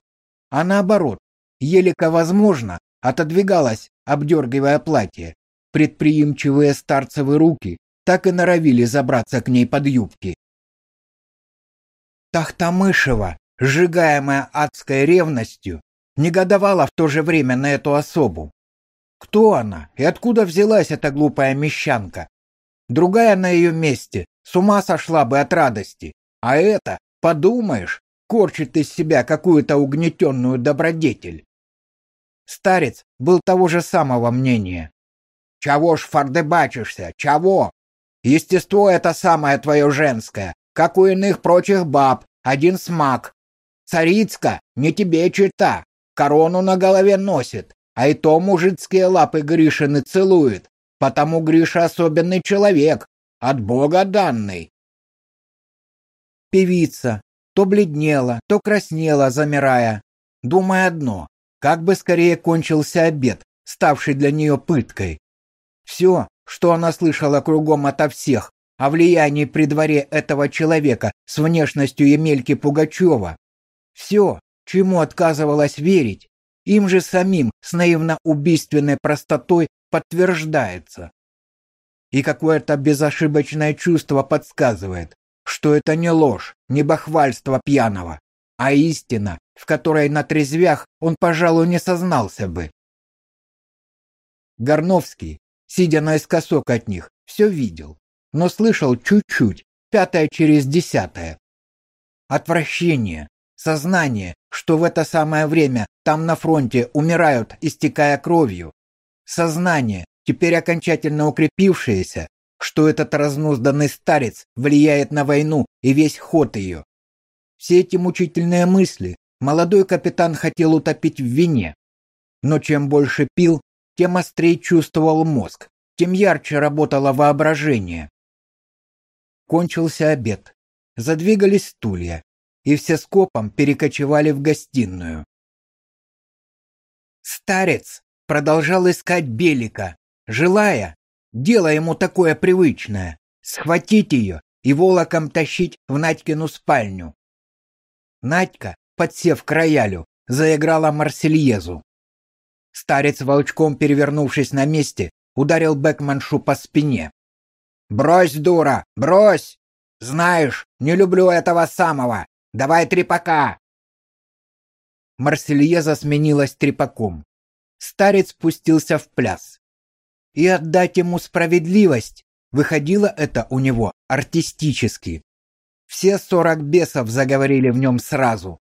а наоборот, елико возможно, отодвигалась, обдергивая платье. Предприимчивые старцевые руки так и норовили забраться к ней под юбки. Тахтамышева, сжигаемая адской ревностью, негодовала в то же время на эту особу. Кто она и откуда взялась эта глупая мещанка? Другая на ее месте с ума сошла бы от радости, а это, подумаешь, корчит из себя какую-то угнетенную добродетель. Старец был того же самого мнения. «Чего ж фардебачишься? Чего? Естество это самое твое женское, как у иных прочих баб, один смак. Царицка не тебе чита, корону на голове носит, а и то мужицкие лапы Гришины целует, потому Гриша особенный человек, от Бога данный». Певица, то бледнела, то краснела, замирая, думая одно, как бы скорее кончился обед, ставший для нее пыткой. Все, что она слышала кругом ото всех, о влиянии при дворе этого человека с внешностью Емельки Пугачева, все, чему отказывалась верить, им же самим с наивно-убийственной простотой подтверждается. И какое-то безошибочное чувство подсказывает, что это не ложь, не бахвальство пьяного, а истина, в которой на трезвях он, пожалуй, не сознался бы. Горновский, сидя наискосок от них, все видел, но слышал чуть-чуть, пятое через десятое. отвращение, сознание, что в это самое время там на фронте умирают, истекая кровью, сознание, теперь окончательно укрепившееся, что этот разнузданный старец влияет на войну и весь ход ее. Все эти мучительные мысли молодой капитан хотел утопить в вине, но чем больше пил, тем острее чувствовал мозг, тем ярче работало воображение. Кончился обед. Задвигались стулья, и все скопом перекочевали в гостиную. Старец продолжал искать Белика, желая, дело ему такое привычное, схватить ее и волоком тащить в Надькину спальню. Надька, подсев к роялю, заиграла Марсельезу. Старец, волчком перевернувшись на месте, ударил Бекманшу по спине. «Брось, дура, брось! Знаешь, не люблю этого самого! Давай трепака!» Марсельеза сменилась трепаком. Старец спустился в пляс. И отдать ему справедливость, выходило это у него артистически. Все сорок бесов заговорили в нем сразу.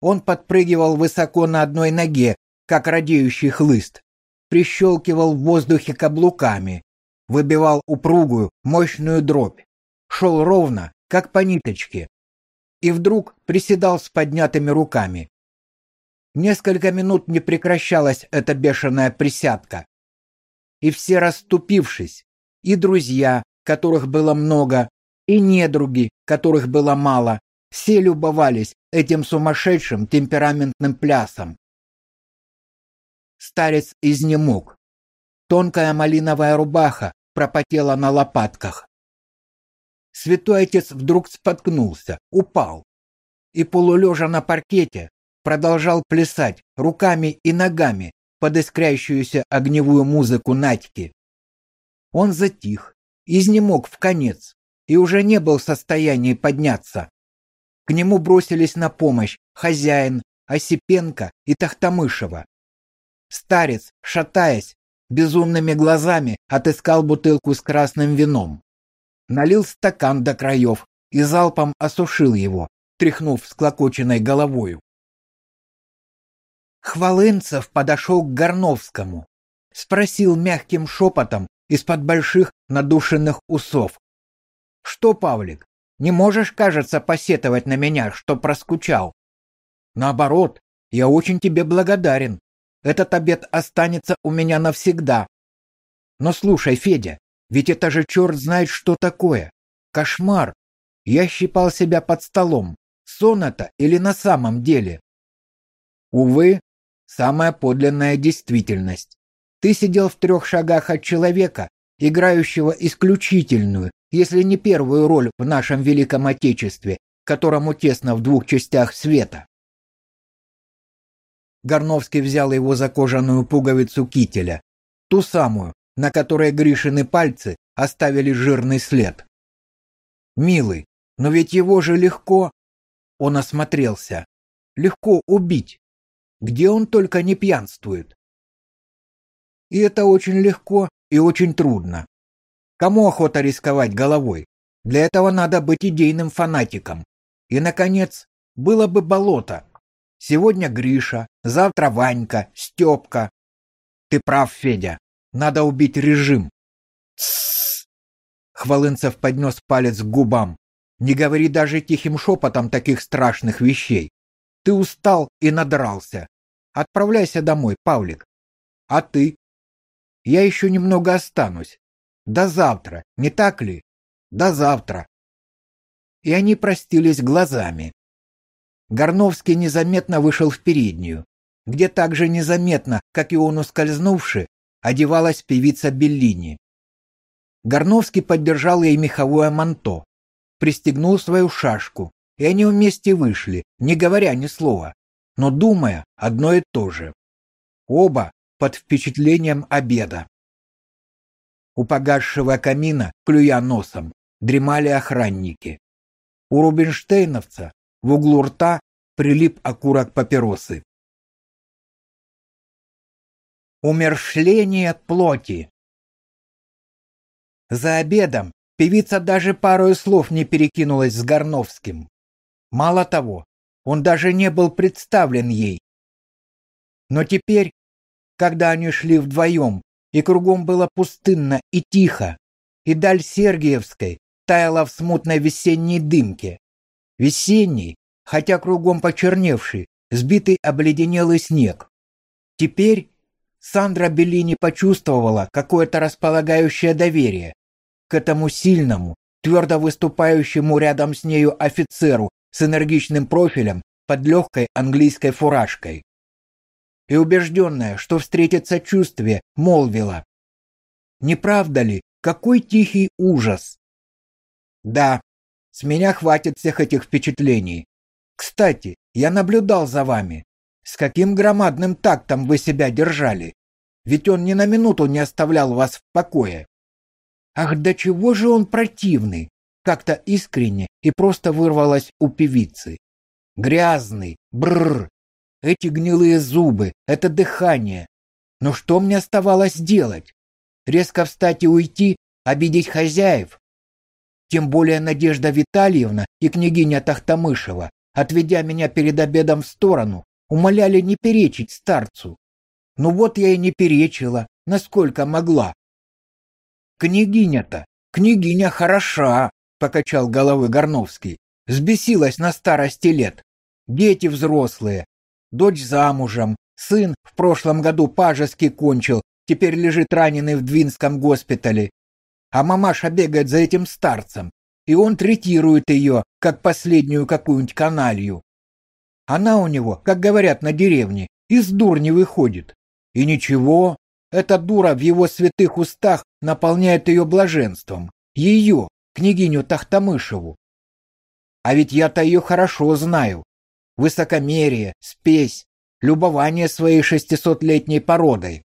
Он подпрыгивал высоко на одной ноге, как радеющий хлыст, прищелкивал в воздухе каблуками, выбивал упругую, мощную дробь, шел ровно, как по ниточке, и вдруг приседал с поднятыми руками. Несколько минут не прекращалась эта бешеная присядка. И все расступившись, и друзья, которых было много, и недруги, которых было мало, все любовались этим сумасшедшим темпераментным плясом. Старец изнемог. Тонкая малиновая рубаха пропотела на лопатках. Святой отец вдруг споткнулся, упал и полулежа на паркете продолжал плясать руками и ногами под искрящуюся огневую музыку Надьки. Он затих, изнемог в конец и уже не был в состоянии подняться. К нему бросились на помощь хозяин, Осипенко и Тахтамышева. Старец, шатаясь, безумными глазами отыскал бутылку с красным вином. Налил стакан до краев и залпом осушил его, тряхнув склокоченной головою. Хвалынцев подошел к Горновскому, спросил мягким шепотом из-под больших надушенных усов. «Что, Павлик, не можешь, кажется, посетовать на меня, что проскучал? Наоборот, я очень тебе благодарен. Этот обед останется у меня навсегда. Но слушай, Федя, ведь это же черт знает, что такое. Кошмар. Я щипал себя под столом. Сон это или на самом деле? Увы, самая подлинная действительность. Ты сидел в трех шагах от человека, играющего исключительную, если не первую роль в нашем великом Отечестве, которому тесно в двух частях света. Горновский взял его за кожаную пуговицу кителя, ту самую, на которой Гришины пальцы оставили жирный след. «Милый, но ведь его же легко...» Он осмотрелся. «Легко убить. Где он только не пьянствует?» И это очень легко и очень трудно. Кому охота рисковать головой? Для этого надо быть идейным фанатиком. И, наконец, было бы болото, Сегодня Гриша, завтра Ванька, Степка. Ты прав, Федя. Надо убить режим. Тссс. Хвалынцев поднес палец к губам. Не говори даже тихим шепотом таких страшных вещей. Ты устал и надрался. Отправляйся домой, Павлик. А ты? Я еще немного останусь. До завтра, не так ли? До завтра. И они простились глазами. Горновский незаметно вышел в переднюю, где так же незаметно, как и он ускользнувший, одевалась певица Беллини. Горновский поддержал ей меховое манто, пристегнул свою шашку, и они вместе вышли, не говоря ни слова, но думая одно и то же. Оба под впечатлением обеда. У погасшего камина, клюя носом, дремали охранники. У рубинштейновца в углу рта прилип окурок папиросы. Умершление плоти. За обедом певица даже пару слов не перекинулась с Горновским. Мало того, он даже не был представлен ей. Но теперь, когда они шли вдвоем, и кругом было пустынно и тихо, и даль Сергиевской таяла в смутной весенней дымке. Весенний, хотя кругом почерневший, сбитый обледенелый снег. Теперь Сандра Беллини почувствовала какое-то располагающее доверие к этому сильному, твердо выступающему рядом с нею офицеру с энергичным профилем под легкой английской фуражкой. И убежденная, что встретит сочувствие, молвила. «Не правда ли, какой тихий ужас!» «Да, с меня хватит всех этих впечатлений. Кстати, я наблюдал за вами. С каким громадным тактом вы себя держали? Ведь он ни на минуту не оставлял вас в покое. Ах, до чего же он противный! Как-то искренне и просто вырвалось у певицы. Грязный, бррр, эти гнилые зубы, это дыхание. Но что мне оставалось делать? Резко встать и уйти, обидеть хозяев? Тем более Надежда Витальевна и княгиня Тахтамышева, отведя меня перед обедом в сторону, умоляли не перечить старцу. Ну вот я и не перечила, насколько могла. Княгиня-то, княгиня хороша, покачал головой Горновский. Сбесилась на старости лет. Дети взрослые, дочь замужем, сын в прошлом году пажеский кончил, теперь лежит раненый в Двинском госпитале. А мамаша бегает за этим старцем, и он третирует ее, как последнюю какую-нибудь каналью. Она у него, как говорят на деревне, из дур не выходит. И ничего, эта дура в его святых устах наполняет ее блаженством. Ее, княгиню Тахтамышеву. А ведь я-то ее хорошо знаю. Высокомерие, спесь, любование своей шестисотлетней породой.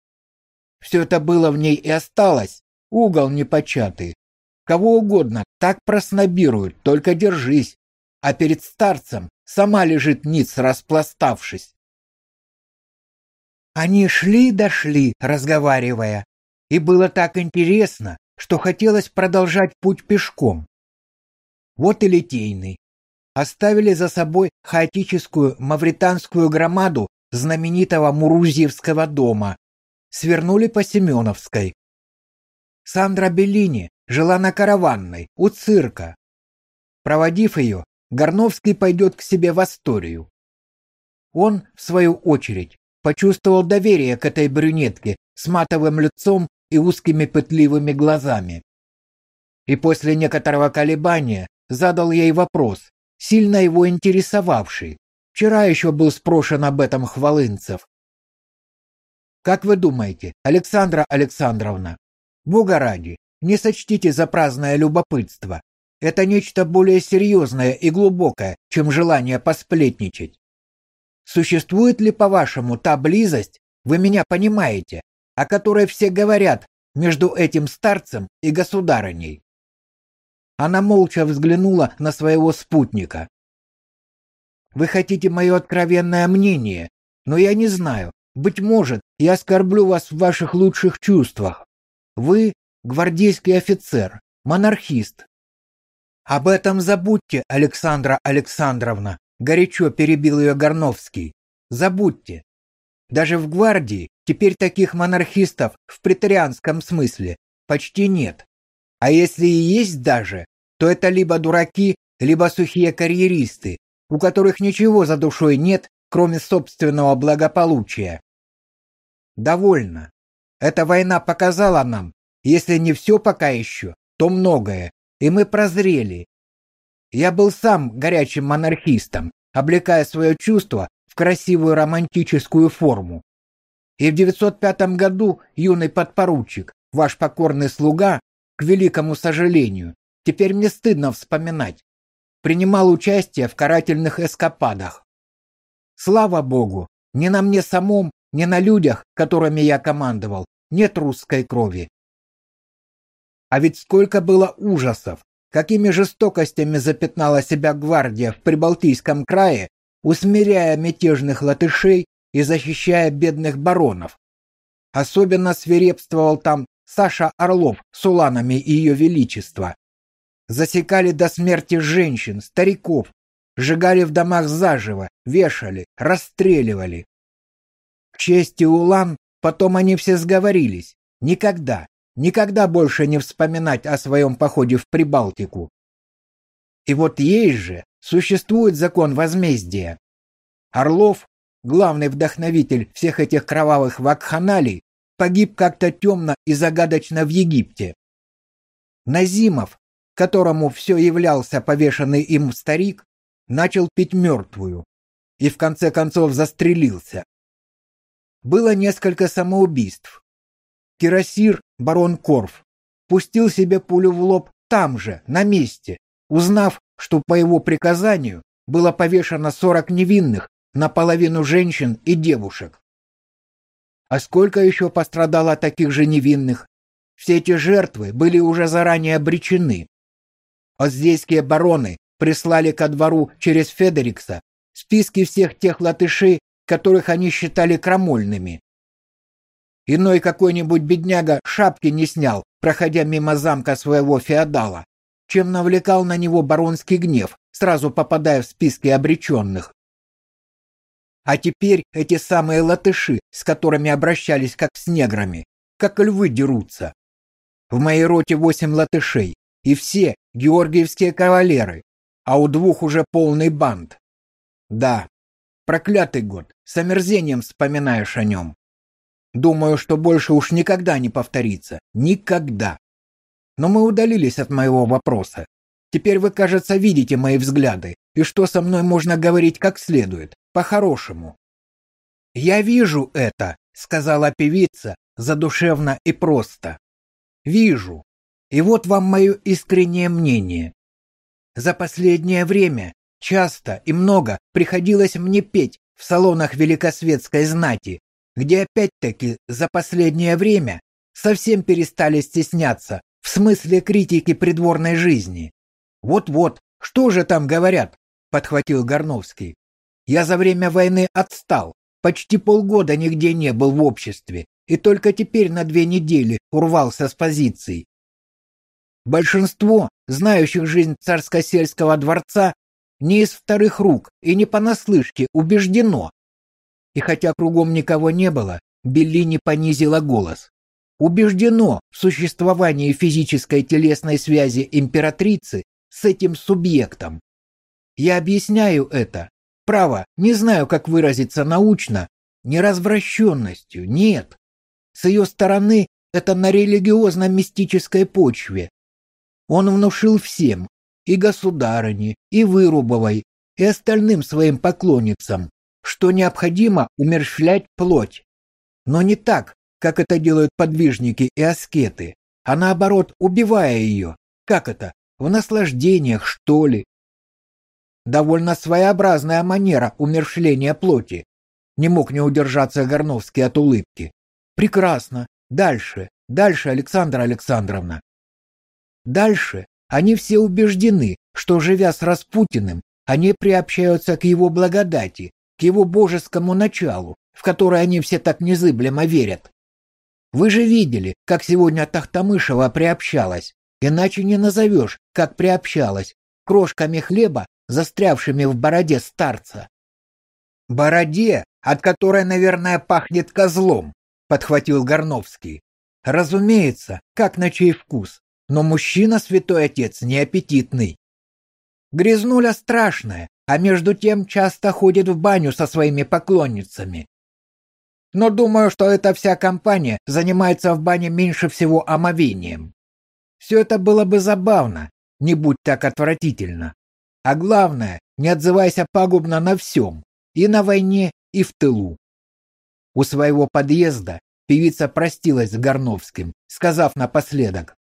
Все это было в ней и осталось, угол непочатый. Кого угодно так проснобируют, только держись. А перед старцем сама лежит ниц, распластавшись. Они шли-дошли, разговаривая, и было так интересно, что хотелось продолжать путь пешком. Вот и Литейный. Оставили за собой хаотическую мавританскую громаду знаменитого Мурузьевского дома. Свернули по Семеновской. Сандра Беллини жила на караванной, у цирка. Проводив ее, Горновский пойдет к себе в Асторию. Он, в свою очередь, почувствовал доверие к этой брюнетке с матовым лицом и узкими пытливыми глазами. И после некоторого колебания задал ей вопрос, сильно его интересовавший. Вчера еще был спрошен об этом Хвалынцев. Как вы думаете, Александра Александровна, Бога ради, не сочтите за праздное любопытство. Это нечто более серьезное и глубокое, чем желание посплетничать. Существует ли, по-вашему, та близость, вы меня понимаете, о которой все говорят между этим старцем и государыней? Она молча взглянула на своего спутника. Вы хотите мое откровенное мнение, но я не знаю. Быть может, я оскорблю вас в ваших лучших чувствах. Вы гвардейский офицер, монархист, об этом забудьте, Александра Александровна, горячо перебил ее Горновский. Забудьте. Даже в гвардии теперь таких монархистов в претарианском смысле почти нет. А если и есть даже, то это либо дураки, либо сухие карьеристы, у которых ничего за душой нет, кроме собственного благополучия. Довольно. Эта война показала нам, если не все пока еще, то многое, и мы прозрели. Я был сам горячим монархистом, облекая свое чувство в красивую романтическую форму. И в 905 году юный подпоручик, ваш покорный слуга, к великому сожалению, теперь мне стыдно вспоминать, принимал участие в карательных эскападах. Слава богу, ни на мне самом, ни на людях, которыми я командовал, нет русской крови. А ведь сколько было ужасов, какими жестокостями запятнала себя гвардия в Прибалтийском крае, усмиряя мятежных латышей и защищая бедных баронов. Особенно свирепствовал там Саша Орлов с уланами Ее Величества. Засекали до смерти женщин, стариков, сжигали в домах заживо, вешали, расстреливали. К чести Улан, потом они все сговорились. Никогда, никогда больше не вспоминать о своем походе в Прибалтику. И вот есть же, существует закон возмездия. Орлов, главный вдохновитель всех этих кровавых вакханалий, погиб как-то темно и загадочно в Египте. Назимов, которому все являлся повешенный им старик, начал пить мертвую и в конце концов застрелился. Было несколько самоубийств. Кирасир, барон Корф, пустил себе пулю в лоб там же, на месте, узнав, что по его приказанию было повешено 40 невинных, наполовину женщин и девушек. А сколько еще пострадало таких же невинных? Все эти жертвы были уже заранее обречены. Оздейские бароны прислали ко двору через Федерикса списки всех тех латышей, которых они считали крамольными. Иной какой-нибудь бедняга шапки не снял, проходя мимо замка своего феодала, чем навлекал на него баронский гнев, сразу попадая в списки обреченных. А теперь эти самые латыши, с которыми обращались как с неграми, как львы дерутся. В моей роте восемь латышей, и все георгиевские кавалеры, а у двух уже полный банд. Да, проклятый год, с омерзением вспоминаешь о нем. Думаю, что больше уж никогда не повторится. Никогда. Но мы удалились от моего вопроса. Теперь вы, кажется, видите мои взгляды, и что со мной можно говорить как следует, по-хорошему. «Я вижу это», — сказала певица, задушевно и просто. «Вижу. И вот вам мое искреннее мнение. За последнее время часто и много приходилось мне петь в салонах великосветской знати, где опять-таки за последнее время совсем перестали стесняться в смысле критики придворной жизни. Вот-вот, что же там говорят, подхватил Горновский. Я за время войны отстал, почти полгода нигде не был в обществе и только теперь на две недели урвался с позиций. Большинство знающих жизнь царско-сельского дворца не из вторых рук и не понаслышке убеждено. И хотя кругом никого не было, Беллини понизила голос. Убеждено в существовании физической телесной связи императрицы с этим субъектом. Я объясняю это. Право, не знаю, как выразиться научно, не развращенностью, нет. С ее стороны это на религиозно-мистической почве, он внушил всем, и государыне, и Вырубовой, и остальным своим поклонницам, что необходимо умерщвлять плоть. Но не так, как это делают подвижники и аскеты, а наоборот, убивая ее. Как это? В наслаждениях, что ли? Довольно своеобразная манера умерщвления плоти. Не мог не удержаться Горновский от улыбки. Прекрасно. Дальше, дальше, Александра Александровна. Дальше они все убеждены, что, живя с Распутиным, они приобщаются к его благодати, к его божескому началу, в которое они все так незыблемо верят. Вы же видели, как сегодня Тахтамышева приобщалась, иначе не назовешь, как приобщалась, крошками хлеба, застрявшими в бороде старца. «Бороде, от которой, наверное, пахнет козлом», — подхватил Горновский. «Разумеется, как на чей вкус но мужчина, святой отец, неаппетитный. Грязнуля страшная, а между тем часто ходит в баню со своими поклонницами. Но думаю, что эта вся компания занимается в бане меньше всего омовением. Все это было бы забавно, не будь так отвратительно. А главное, не отзывайся пагубно на всем, и на войне, и в тылу. У своего подъезда певица простилась с Горновским, сказав напоследок.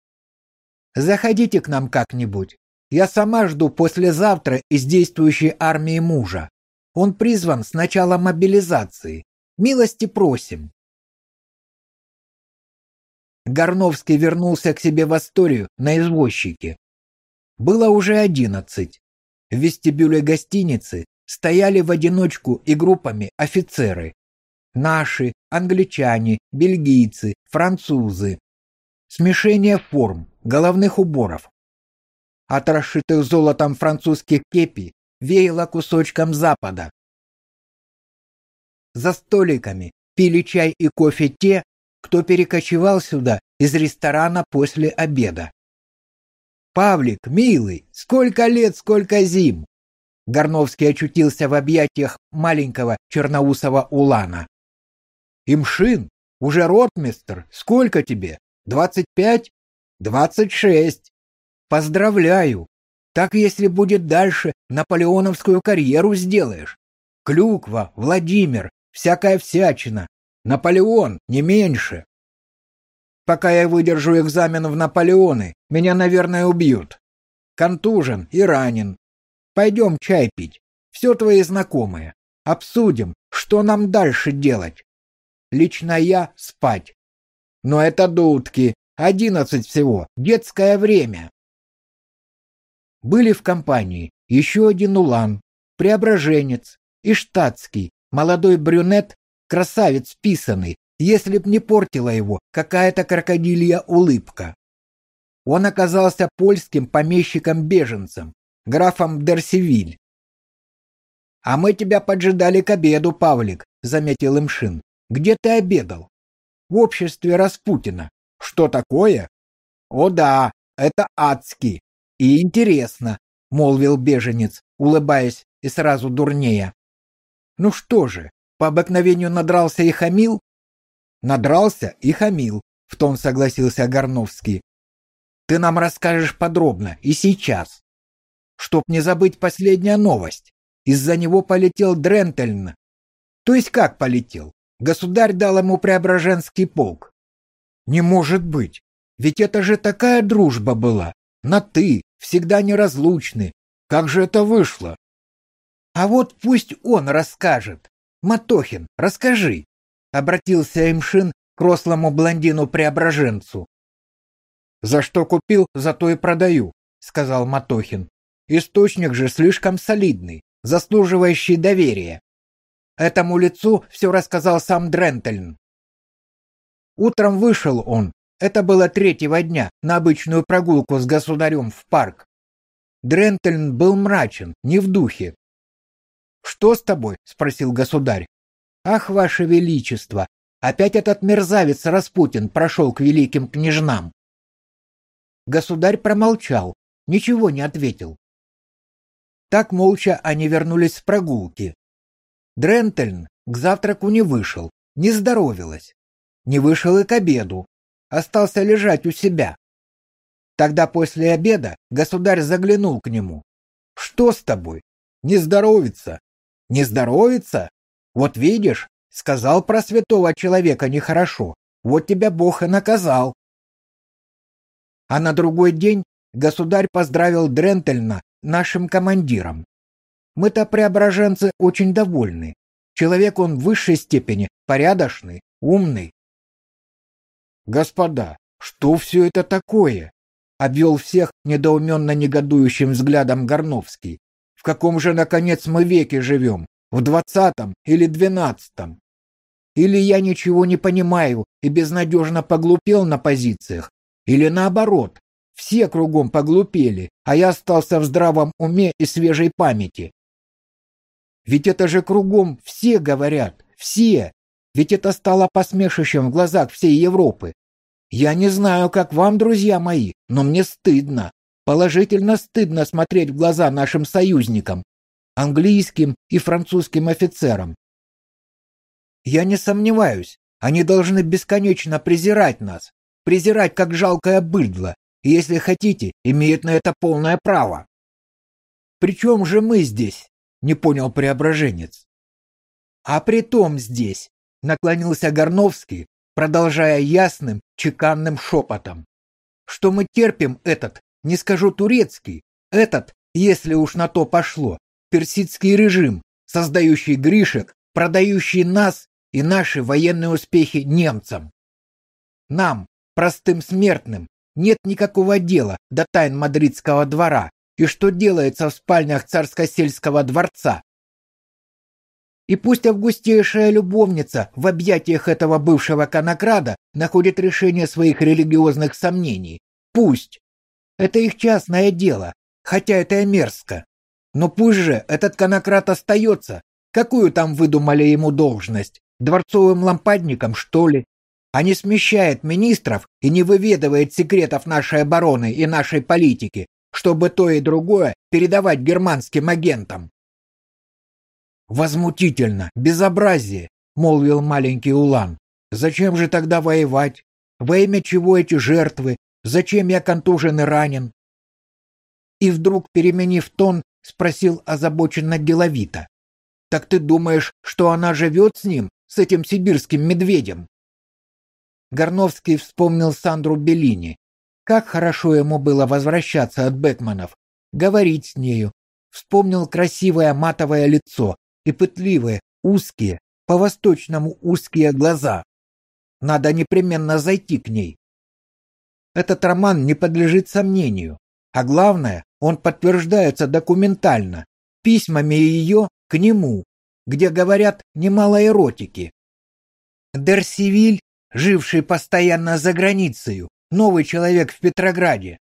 Заходите к нам как-нибудь. Я сама жду послезавтра из действующей армии мужа. Он призван с начала мобилизации. Милости просим. Горновский вернулся к себе в Асторию на извозчике. Было уже одиннадцать. В вестибюле гостиницы стояли в одиночку и группами офицеры. Наши, англичане, бельгийцы, французы. Смешение форм, головных уборов. От расшитых золотом французских кепи веяло кусочком запада. За столиками пили чай и кофе те, кто перекочевал сюда из ресторана после обеда. Павлик, милый, сколько лет, сколько зим. Горновский очутился в объятиях маленького черноусого улана. Имшин, уже ротмистр, сколько тебе? Двадцать пять? Двадцать шесть. Поздравляю. Так если будет дальше, наполеоновскую карьеру сделаешь. Клюква, Владимир, всякая всячина. Наполеон, не меньше. Пока я выдержу экзамен в Наполеоны, меня, наверное, убьют. Контужен и ранен. Пойдем чай пить. Все твои знакомые. Обсудим, что нам дальше делать. Лично я спать. Но это дудки. Одиннадцать всего. Детское время. Были в компании еще один улан, преображенец и штатский, молодой брюнет, красавец писанный, если б не портила его какая-то крокодилья улыбка. Он оказался польским помещиком-беженцем, графом Дерсевиль. «А мы тебя поджидали к обеду, Павлик», — заметил Имшин. «Где ты обедал?» «В обществе Распутина. Что такое?» «О да, это адски. И интересно», — молвил беженец, улыбаясь и сразу дурнее. «Ну что же, по обыкновению надрался и хамил?» «Надрался и хамил», — в том согласился Горновский. «Ты нам расскажешь подробно и сейчас». Чтоб не забыть последняя новость. Из-за него полетел Дрентельн. То есть как полетел? Государь дал ему Преображенский полк. Не может быть. Ведь это же такая дружба была. На «ты», всегда неразлучны. Как же это вышло? А вот пусть он расскажет. Матохин, расскажи. Обратился Имшин к рослому блондину-преображенцу. За что купил, за то и продаю, сказал Матохин. Источник же слишком солидный, заслуживающий доверия. Этому лицу все рассказал сам Дрентельн. Утром вышел он, это было третьего дня, на обычную прогулку с государем в парк. Дрентельн был мрачен, не в духе. «Что с тобой?» — спросил государь. «Ах, ваше величество! Опять этот мерзавец Распутин прошел к великим княжнам!» Государь промолчал, ничего не ответил. Так молча они вернулись с прогулки. Дрентельн к завтраку не вышел, не здоровилась. Не вышел и к обеду. Остался лежать у себя. Тогда после обеда государь заглянул к нему. «Что с тобой? Не здоровится? Не здоровится? Вот видишь, сказал про святого человека нехорошо. Вот тебя Бог и наказал». А на другой день государь поздравил Дрентельна нашим командиром. Мы-то преображенцы очень довольны. Человек он в высшей степени порядочный, умный. Господа, что все это такое? Обвел всех недоуменно негодующим взглядом Горновский. В каком же, наконец, мы веке живем? В двадцатом или двенадцатом? Или я ничего не понимаю и безнадежно поглупел на позициях? Или наоборот, все кругом поглупели, а я остался в здравом уме и свежей памяти. Ведь это же кругом все говорят, все. Ведь это стало посмешищем в глазах всей Европы. Я не знаю, как вам, друзья мои, но мне стыдно. Положительно стыдно смотреть в глаза нашим союзникам, английским и французским офицерам. Я не сомневаюсь, они должны бесконечно презирать нас, презирать как жалкое быдло, и, если хотите, имеют на это полное право. При чем же мы здесь? Не понял преображенец. А при том здесь, наклонился Горновский, продолжая ясным, чеканным шепотом, что мы терпим этот, не скажу турецкий, этот, если уж на то пошло, персидский режим, создающий Гришек, продающий нас и наши военные успехи немцам. Нам, простым смертным, нет никакого дела до тайн мадридского двора и что делается в спальнях царско-сельского дворца. И пусть августейшая любовница в объятиях этого бывшего конокрада находит решение своих религиозных сомнений. Пусть. Это их частное дело, хотя это и мерзко. Но пусть же этот конократ остается. Какую там выдумали ему должность? Дворцовым лампадником, что ли? А не смещает министров и не выведывает секретов нашей обороны и нашей политики, чтобы то и другое передавать германским агентам. Возмутительно, безобразие, молвил маленький Улан. Зачем же тогда воевать? Во имя чего эти жертвы? Зачем я контужен и ранен? И вдруг, переменив тон, спросил озабоченно деловито. Так ты думаешь, что она живет с ним, с этим сибирским медведем? Горновский вспомнил Сандру Беллини. Как хорошо ему было возвращаться от Бекманов, говорить с нею. Вспомнил красивое матовое лицо и пытливые, узкие, по-восточному узкие глаза. Надо непременно зайти к ней. Этот роман не подлежит сомнению, а главное, он подтверждается документально, письмами ее к нему, где говорят немало эротики. Дерсивиль, живший постоянно за границей, новый человек в Петрограде,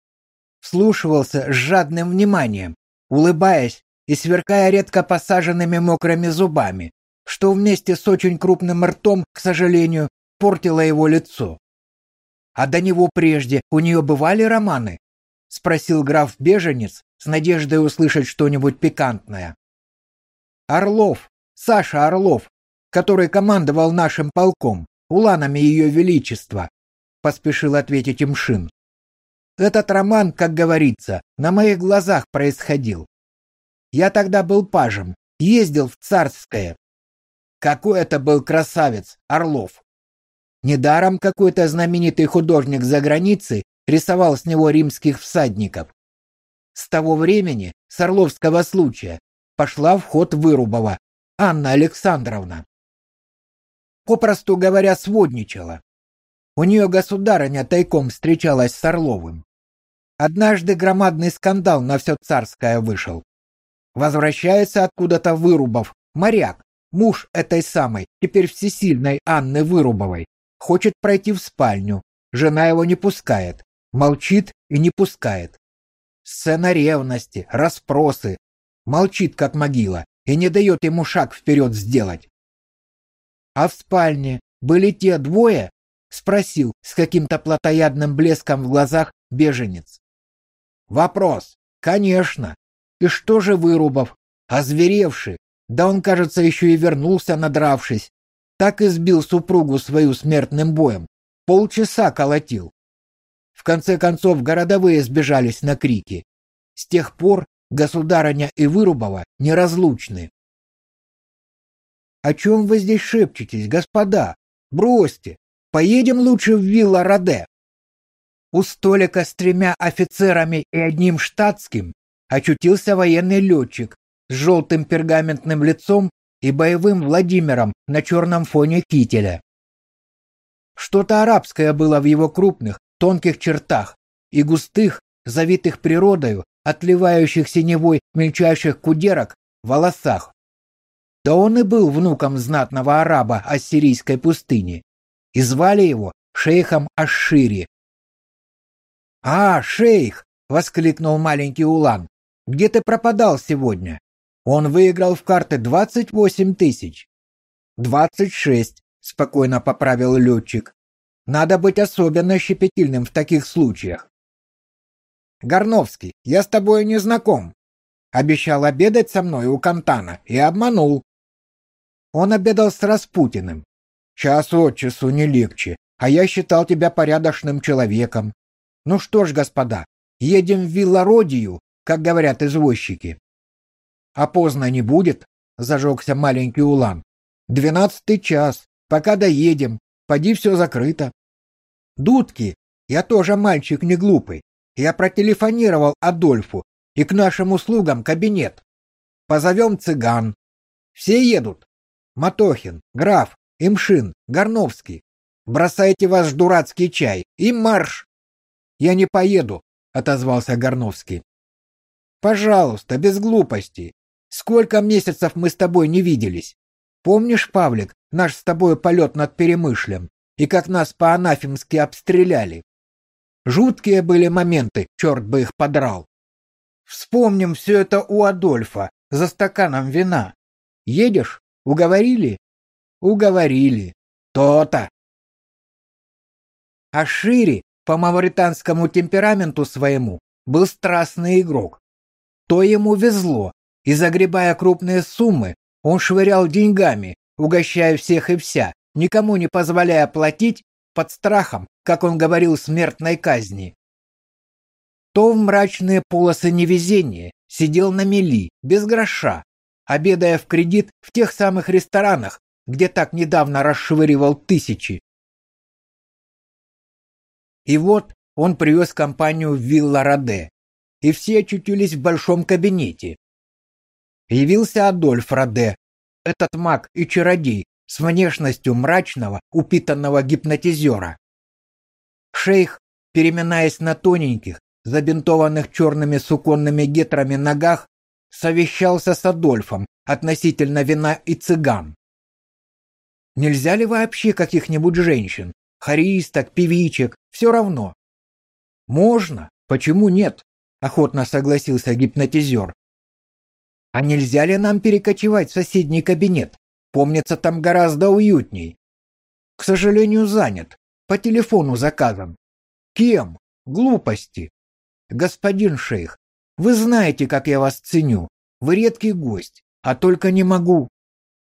вслушивался с жадным вниманием, улыбаясь и сверкая редко посаженными мокрыми зубами, что вместе с очень крупным ртом, к сожалению, портило его лицо. А до него прежде у нее бывали романы? спросил граф Беженец с надеждой услышать что-нибудь пикантное. Орлов, Саша Орлов, который командовал нашим полком, уланами ее величества, поспешил ответить Имшин. Этот роман, как говорится, на моих глазах происходил. Я тогда был пажем, ездил в Царское. Какой это был красавец, Орлов! Недаром какой-то знаменитый художник за границей рисовал с него римских всадников. С того времени, с Орловского случая, пошла в ход Вырубова Анна Александровна. Попросту говоря, сводничала. У нее государыня тайком встречалась с Орловым. Однажды громадный скандал на все царское вышел. Возвращается откуда-то Вырубов, моряк, муж этой самой, теперь всесильной Анны Вырубовой, хочет пройти в спальню. Жена его не пускает. Молчит и не пускает. Сцена ревности, расспросы. Молчит, как могила, и не дает ему шаг вперед сделать. А в спальне были те двое? Спросил с каким-то плотоядным блеском в глазах беженец. Вопрос. Конечно. И что же Вырубов? Озверевший. Да он, кажется, еще и вернулся, надравшись. Так и сбил супругу свою смертным боем. Полчаса колотил. В конце концов городовые сбежались на крики. С тех пор государыня и Вырубова неразлучны. О чем вы здесь шепчетесь, господа? Бросьте. Поедем лучше в вилла Роде. У столика с тремя офицерами и одним штатским очутился военный летчик с желтым пергаментным лицом и боевым Владимиром на черном фоне кителя. Что-то арабское было в его крупных, тонких чертах и густых, завитых природою, отливающих синевой мельчайших кудерок, волосах. Да он и был внуком знатного араба ассирийской пустыни, и звали его шейхом Ашшири. «А, шейх!» — воскликнул маленький Улан. «Где ты пропадал сегодня?» Он выиграл в карты двадцать восемь тысяч. «Двадцать шесть», — спокойно поправил летчик. «Надо быть особенно щепетильным в таких случаях». «Горновский, я с тобой не знаком. Обещал обедать со мной у Кантана и обманул». Он обедал с Распутиным. Час от часу не легче, а я считал тебя порядочным человеком. Ну что ж, господа, едем в Виллародию, как говорят извозчики. А поздно не будет, зажегся маленький улан. Двенадцатый час, пока доедем, поди все закрыто. Дудки, я тоже мальчик не глупый. Я протелефонировал Адольфу и к нашим услугам кабинет. Позовем цыган. Все едут. Матохин, граф, Имшин, Горновский. Бросайте ваш дурацкий чай и марш. Я не поеду, отозвался Горновский. Пожалуйста, без глупостей. Сколько месяцев мы с тобой не виделись? Помнишь, Павлик, наш с тобой полет над Перемышлем и как нас по-анафемски обстреляли? Жуткие были моменты, черт бы их подрал. Вспомним все это у Адольфа за стаканом вина. Едешь? Уговорили? Уговорили. То-то. А Шири по мавританскому темпераменту своему был страстный игрок. То ему везло, и загребая крупные суммы, он швырял деньгами, угощая всех и вся, никому не позволяя платить под страхом, как он говорил, смертной казни. То в мрачные полосы невезения сидел на мели, без гроша, обедая в кредит в тех самых ресторанах, где так недавно расшвыривал тысячи. И вот он привез компанию в Вилла Раде, и все очутились в большом кабинете. Явился Адольф Раде, этот маг и чародей с внешностью мрачного, упитанного гипнотизера. Шейх, переминаясь на тоненьких, забинтованных черными суконными гетрами ногах, совещался с Адольфом относительно вина и цыган. Нельзя ли вообще каких-нибудь женщин, хористок, певичек, все равно? Можно, почему нет? Охотно согласился гипнотизер. А нельзя ли нам перекочевать в соседний кабинет? Помнится, там гораздо уютней. К сожалению, занят. По телефону заказан. Кем? Глупости. Господин шейх, вы знаете, как я вас ценю. Вы редкий гость, а только не могу.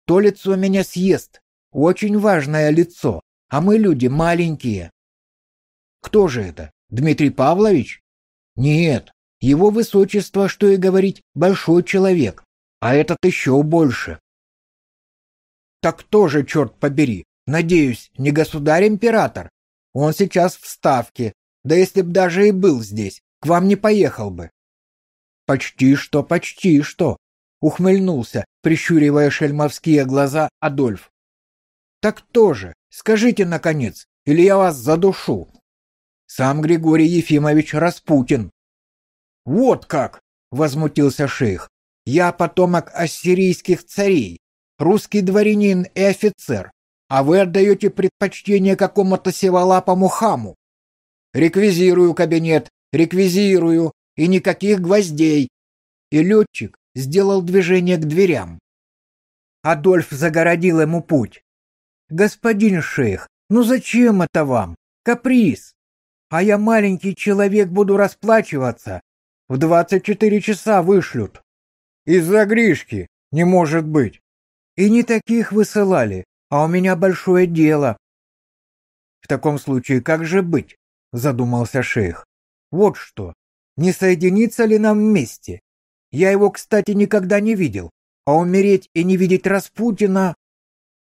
То лицо меня съест. Очень важное лицо, а мы люди маленькие. Кто же это? Дмитрий Павлович? Нет, его высочество, что и говорить, большой человек, а этот еще больше. Так кто же, черт побери? Надеюсь, не государь-император? Он сейчас в Ставке, да если б даже и был здесь, к вам не поехал бы. Почти что, почти что, ухмыльнулся, прищуривая шельмовские глаза Адольф. Так тоже, скажите наконец, или я вас задушу. Сам Григорий Ефимович Распутин. Вот как, возмутился шейх. Я потомок ассирийских царей, русский дворянин и офицер, а вы отдаете предпочтение какому-то севолапому хаму. Реквизирую кабинет реквизирую, и никаких гвоздей. И летчик сделал движение к дверям. Адольф загородил ему путь. Господин шейх, ну зачем это вам? Каприз. А я маленький человек буду расплачиваться. В двадцать четыре часа вышлют. Из-за Гришки, не может быть. И не таких высылали, а у меня большое дело. В таком случае как же быть? Задумался шейх. Вот что. Не соединиться ли нам вместе? Я его, кстати, никогда не видел. А умереть и не видеть Распутина...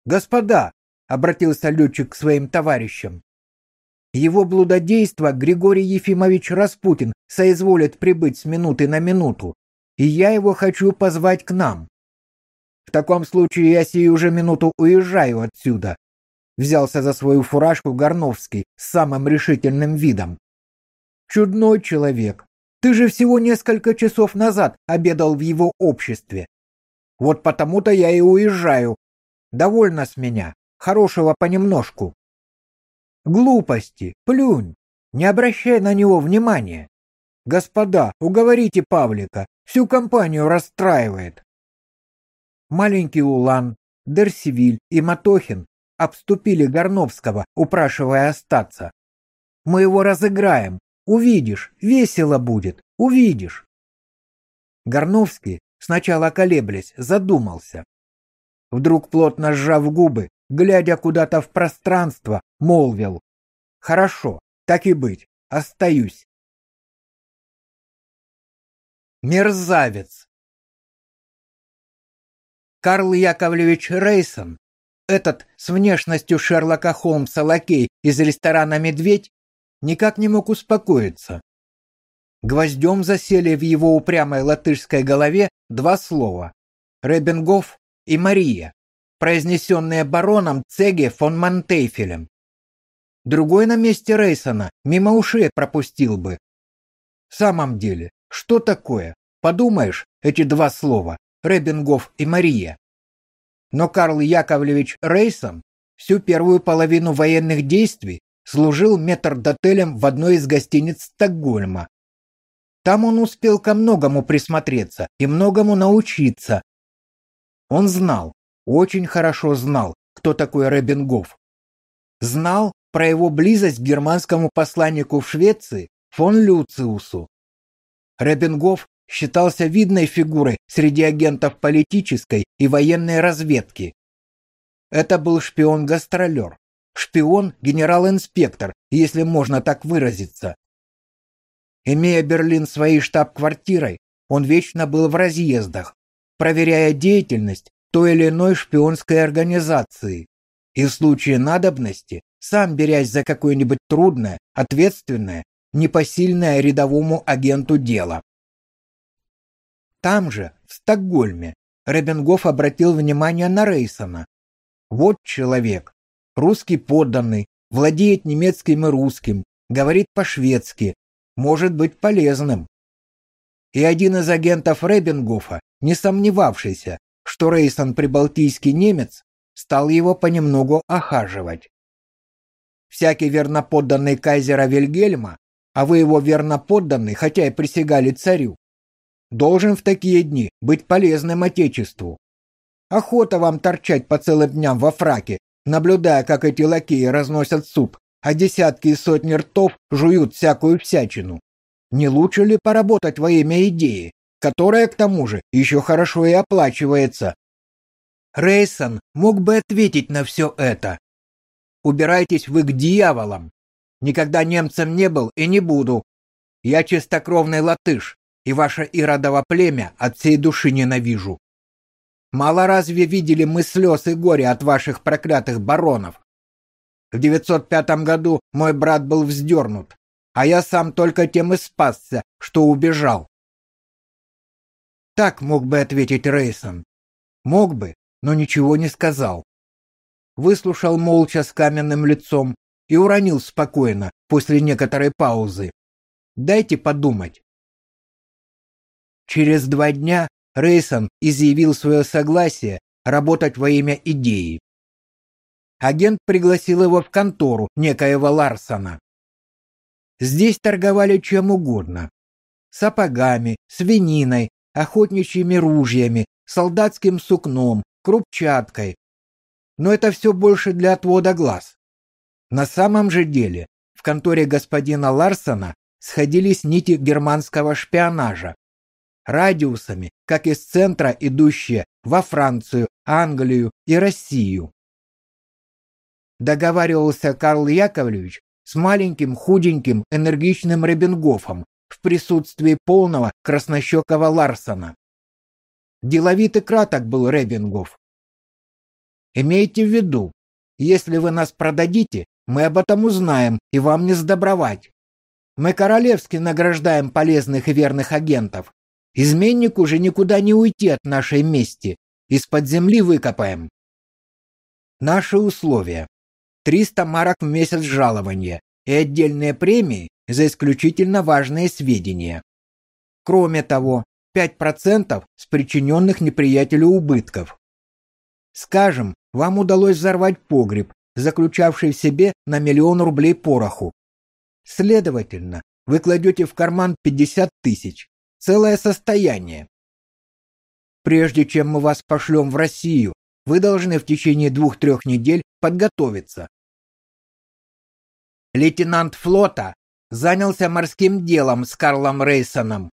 Господа, обратился летчик к своим товарищам. Его блудодейство Григорий Ефимович Распутин соизволит прибыть с минуты на минуту, и я его хочу позвать к нам. В таком случае я сию уже минуту уезжаю отсюда. Взялся за свою фуражку Горновский с самым решительным видом. Чудной человек. Ты же всего несколько часов назад обедал в его обществе. Вот потому-то я и уезжаю. Довольно с меня. Хорошего понемножку. Глупости. Плюнь. Не обращай на него внимания. Господа, уговорите Павлика. Всю компанию расстраивает. Маленький Улан, Дерсивиль и Матохин обступили Горновского, упрашивая остаться. Мы его разыграем, Увидишь, весело будет, увидишь. Горновский, сначала колеблясь, задумался. Вдруг, плотно сжав губы, глядя куда-то в пространство, молвил. «Хорошо, так и быть, остаюсь». Мерзавец! Карл Яковлевич Рейсон, этот с внешностью Шерлока Холмса лакей из ресторана «Медведь», никак не мог успокоиться. Гвоздем засели в его упрямой латышской голове два слова «Ребенгоф» и «Мария», произнесенные бароном Цеге фон Мантейфелем. Другой на месте Рейсона мимо ушей пропустил бы. В самом деле, что такое? Подумаешь, эти два слова Ребенгоф и Мария. Но Карл Яковлевич Рейсон всю первую половину военных действий служил метрдотелем в одной из гостиниц Стокгольма. Там он успел ко многому присмотреться и многому научиться. Он знал, очень хорошо знал, кто такой Ребенгоф. Знал про его близость к германскому посланнику в Швеции фон Люциусу. Ребенгоф считался видной фигурой среди агентов политической и военной разведки. Это был шпион-гастролер, шпион-генерал-инспектор, если можно так выразиться. Имея Берлин своей штаб-квартирой, он вечно был в разъездах, проверяя деятельность той или иной шпионской организации и в случае надобности сам берясь за какое-нибудь трудное, ответственное, непосильное рядовому агенту дело. Там же, в Стокгольме, Ребенгоф обратил внимание на Рейсона. Вот человек, русский подданный, владеет немецким и русским, говорит по-шведски, может быть полезным. И один из агентов Ребенгофа, не сомневавшийся, что Рейсон прибалтийский немец, стал его понемногу охаживать. Всякий верноподданный кайзера Вильгельма, а вы его верноподданный, хотя и присягали царю, должен в такие дни быть полезным отечеству. Охота вам торчать по целым дням во фраке, наблюдая, как эти лакеи разносят суп, а десятки и сотни ртов жуют всякую всячину. Не лучше ли поработать во имя идеи, которая, к тому же, еще хорошо и оплачивается? Рейсон мог бы ответить на все это. Убирайтесь вы к дьяволам. Никогда немцем не был и не буду. Я чистокровный латыш, и ваше иродово племя от всей души ненавижу. Мало разве видели мы слез и горя от ваших проклятых баронов? В 905 году мой брат был вздернут, а я сам только тем и спасся, что убежал. Так мог бы ответить Рейсон. Мог бы, но ничего не сказал. Выслушал молча с каменным лицом и уронил спокойно после некоторой паузы. Дайте подумать. Через два дня Рейсон изъявил свое согласие работать во имя идеи. Агент пригласил его в контору некоего Ларсона. Здесь торговали чем угодно: сапогами, свининой, охотничьими ружьями, солдатским сукном, крупчаткой. Но это все больше для отвода глаз. На самом же деле, в конторе господина Ларсона сходились нити германского шпионажа. Радиусами, как из центра идущие во Францию, Англию и Россию. Договаривался Карл Яковлевич с маленьким худеньким энергичным Ребенгофом в присутствии полного краснощекого Ларсона. Деловит и краток был Ребенгоф. Имейте в виду, если вы нас продадите, мы об этом узнаем, и вам не сдобровать. Мы королевски награждаем полезных и верных агентов. Изменнику уже никуда не уйти от нашей мести. Из-под земли выкопаем. Наши условия. 300 марок в месяц жалования и отдельные премии за исключительно важные сведения. Кроме того, 5% с причиненных неприятелю убытков. Скажем, вам удалось взорвать погреб, заключавший в себе на миллион рублей пороху. Следовательно, вы кладете в карман 50 тысяч, целое состояние. Прежде чем мы вас пошлем в Россию, вы должны в течение двух-трех недель подготовиться. Лейтенант флота занялся морским делом с Карлом Рейсоном.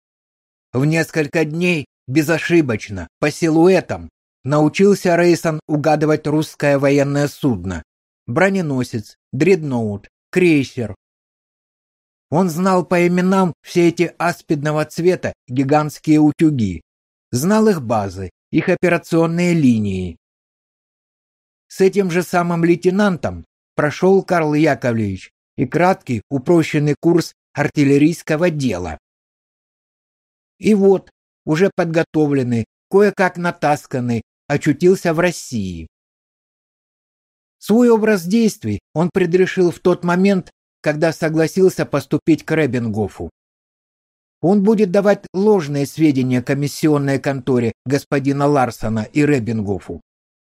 В несколько дней безошибочно, по силуэтам, научился Рейсон угадывать русское военное судно, броненосец, дредноут, крейсер. Он знал по именам все эти аспидного цвета гигантские утюги, знал их базы, их операционные линии. С этим же самым лейтенантом прошел Карл Яковлевич и краткий упрощенный курс артиллерийского дела. И вот, уже подготовленный, кое-как натасканный, очутился в России. Свой образ действий он предрешил в тот момент, когда согласился поступить к Ребенгофу. Он будет давать ложные сведения комиссионной конторе господина Ларсона и Ребенгофу.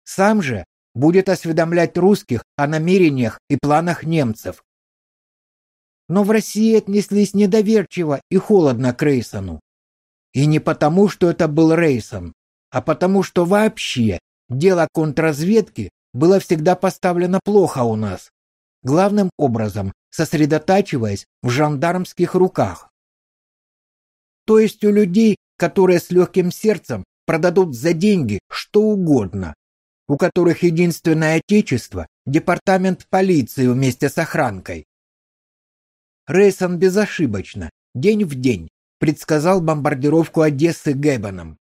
Сам же будет осведомлять русских о намерениях и планах немцев. Но в России отнеслись недоверчиво и холодно к Рейсону. И не потому, что это был Рейсон, а потому, что вообще дело контрразведки было всегда поставлено плохо у нас, главным образом сосредотачиваясь в жандармских руках. То есть у людей, которые с легким сердцем продадут за деньги что угодно, у которых единственное отечество – департамент полиции вместе с охранкой. Рейсон безошибочно, день в день, предсказал бомбардировку Одессы Геббеном.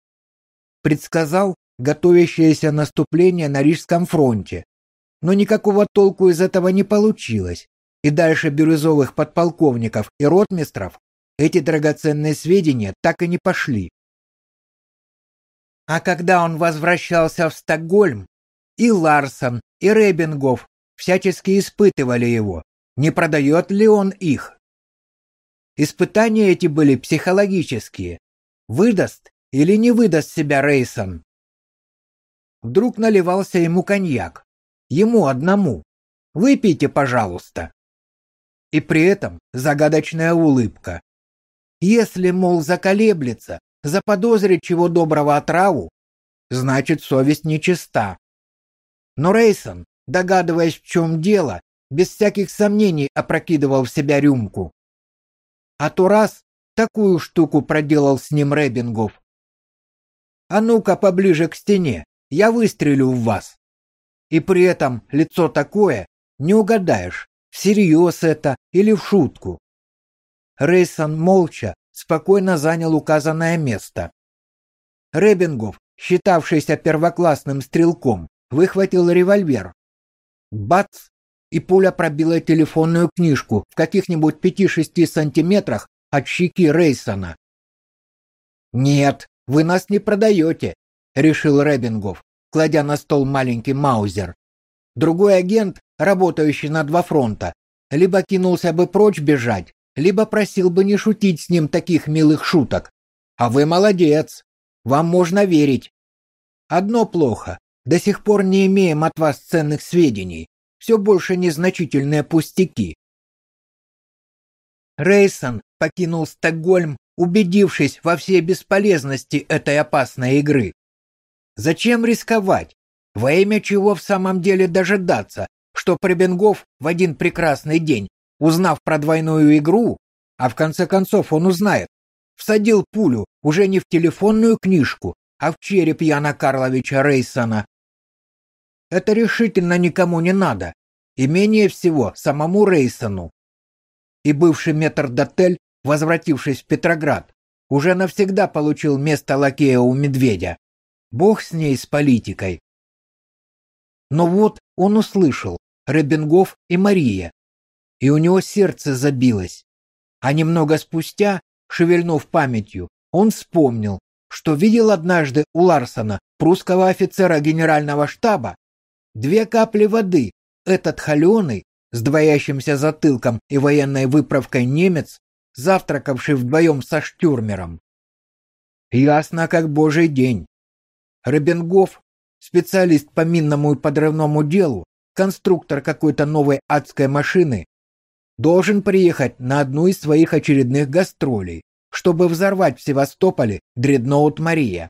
Предсказал готовящееся наступление на Рижском фронте. Но никакого толку из этого не получилось, и дальше бирюзовых подполковников и ротмистров эти драгоценные сведения так и не пошли. А когда он возвращался в Стокгольм, и Ларсон, и Ребингов всячески испытывали его, не продает ли он их. Испытания эти были психологические. Выдаст или не выдаст себя Рейсон? Вдруг наливался ему коньяк. Ему одному. Выпейте, пожалуйста. И при этом загадочная улыбка. Если, мол, заколеблется, заподозрит чего доброго отраву, значит, совесть нечиста. Но Рейсон, догадываясь, в чем дело, без всяких сомнений опрокидывал в себя рюмку. А то раз такую штуку проделал с ним Ребингов. А ну-ка поближе к стене, я выстрелю в вас. И при этом лицо такое, не угадаешь, всерьез это или в шутку. Рейсон молча, спокойно занял указанное место. Ребингов, считавшийся первоклассным стрелком, выхватил револьвер. Бац! И пуля пробила телефонную книжку в каких-нибудь пяти-шести сантиметрах от щеки Рейсона. «Нет, вы нас не продаете», — решил Ребингов, кладя на стол маленький маузер. Другой агент, работающий на два фронта, либо кинулся бы прочь бежать, либо просил бы не шутить с ним таких милых шуток. А вы молодец. Вам можно верить. Одно плохо. До сих пор не имеем от вас ценных сведений. Все больше незначительные пустяки. Рейсон покинул Стокгольм, убедившись во всей бесполезности этой опасной игры. Зачем рисковать? Во имя чего в самом деле дожидаться, что Прибенгов в один прекрасный день, узнав про двойную игру, а в конце концов он узнает, всадил пулю уже не в телефонную книжку, а в череп Яна Карловича Рейсона. Это решительно никому не надо, и менее всего самому Рейсону. И бывший метрдотель, возвратившись в Петроград, уже навсегда получил место лакея у медведя. Бог с ней, с политикой. Но вот он услышал Рыбингов и Мария, и у него сердце забилось. А немного спустя, шевельнув памятью, он вспомнил, что видел однажды у Ларсона, прусского офицера генерального штаба, две капли воды. Этот холеный, с двоящимся затылком и военной выправкой немец, завтракавший вдвоем со штюрмером. Ясно, как божий день. Рыбенгов, специалист по минному и подрывному делу, конструктор какой-то новой адской машины, должен приехать на одну из своих очередных гастролей, чтобы взорвать в Севастополе дредноут Мария.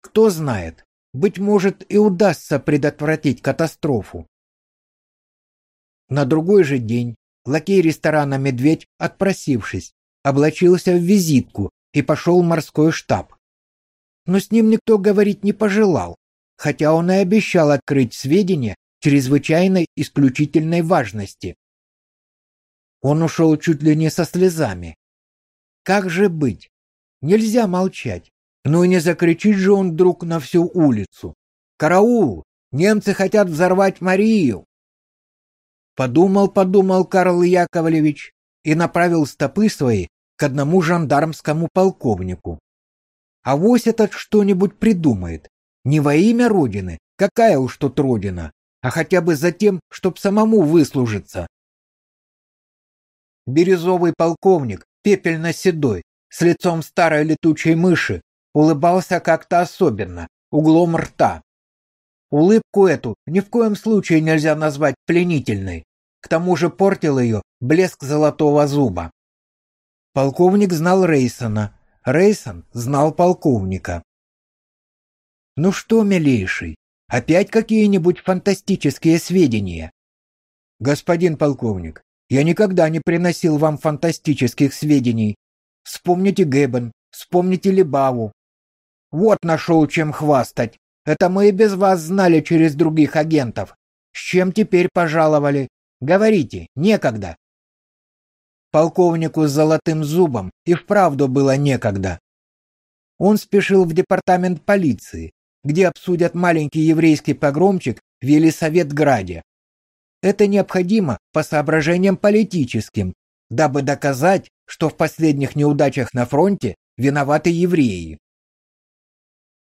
Кто знает, быть может и удастся предотвратить катастрофу. На другой же день лакей ресторана «Медведь», отпросившись, облачился в визитку и пошел в морской штаб но с ним никто говорить не пожелал, хотя он и обещал открыть сведения чрезвычайной исключительной важности. Он ушел чуть ли не со слезами. Как же быть? Нельзя молчать. Ну и не закричит же он вдруг на всю улицу. «Караул! Немцы хотят взорвать Марию!» Подумал, подумал Карл Яковлевич и направил стопы свои к одному жандармскому полковнику. А вось этот что-нибудь придумает. Не во имя Родины, какая уж тут Родина, а хотя бы за тем, чтоб самому выслужиться. Бирюзовый полковник, пепельно-седой, с лицом старой летучей мыши, улыбался как-то особенно, углом рта. Улыбку эту ни в коем случае нельзя назвать пленительной. К тому же портил ее блеск золотого зуба. Полковник знал Рейсона, Рейсон знал полковника. Ну что, милейший, опять какие-нибудь фантастические сведения? Господин полковник, я никогда не приносил вам фантастических сведений. Вспомните Гэббен, вспомните Либаву. Вот нашел чем хвастать. Это мы и без вас знали через других агентов. С чем теперь пожаловали? Говорите, некогда. Полковнику с золотым зубом и вправду было некогда. Он спешил в департамент полиции, где обсудят маленький еврейский погромчик в Елисаветграде. Это необходимо по соображениям политическим, дабы доказать, что в последних неудачах на фронте виноваты евреи.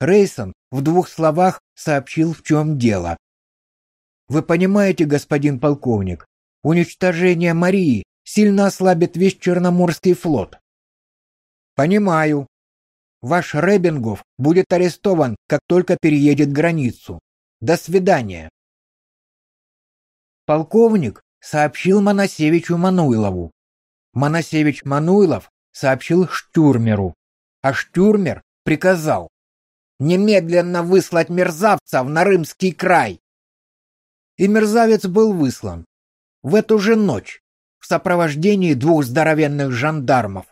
Рейсон в двух словах сообщил, в чем дело. Вы понимаете, господин полковник, уничтожение Марии сильно ослабит весь Черноморский флот. Понимаю. Ваш Ребингов будет арестован, как только переедет границу. До свидания. Полковник сообщил Моносевичу Мануйлову. Моносевич Мануйлов сообщил Штюрмеру, а Штюрмер приказал немедленно выслать мерзавца в Нарымский край. И мерзавец был выслан в эту же ночь в сопровождении двух здоровенных жандармов.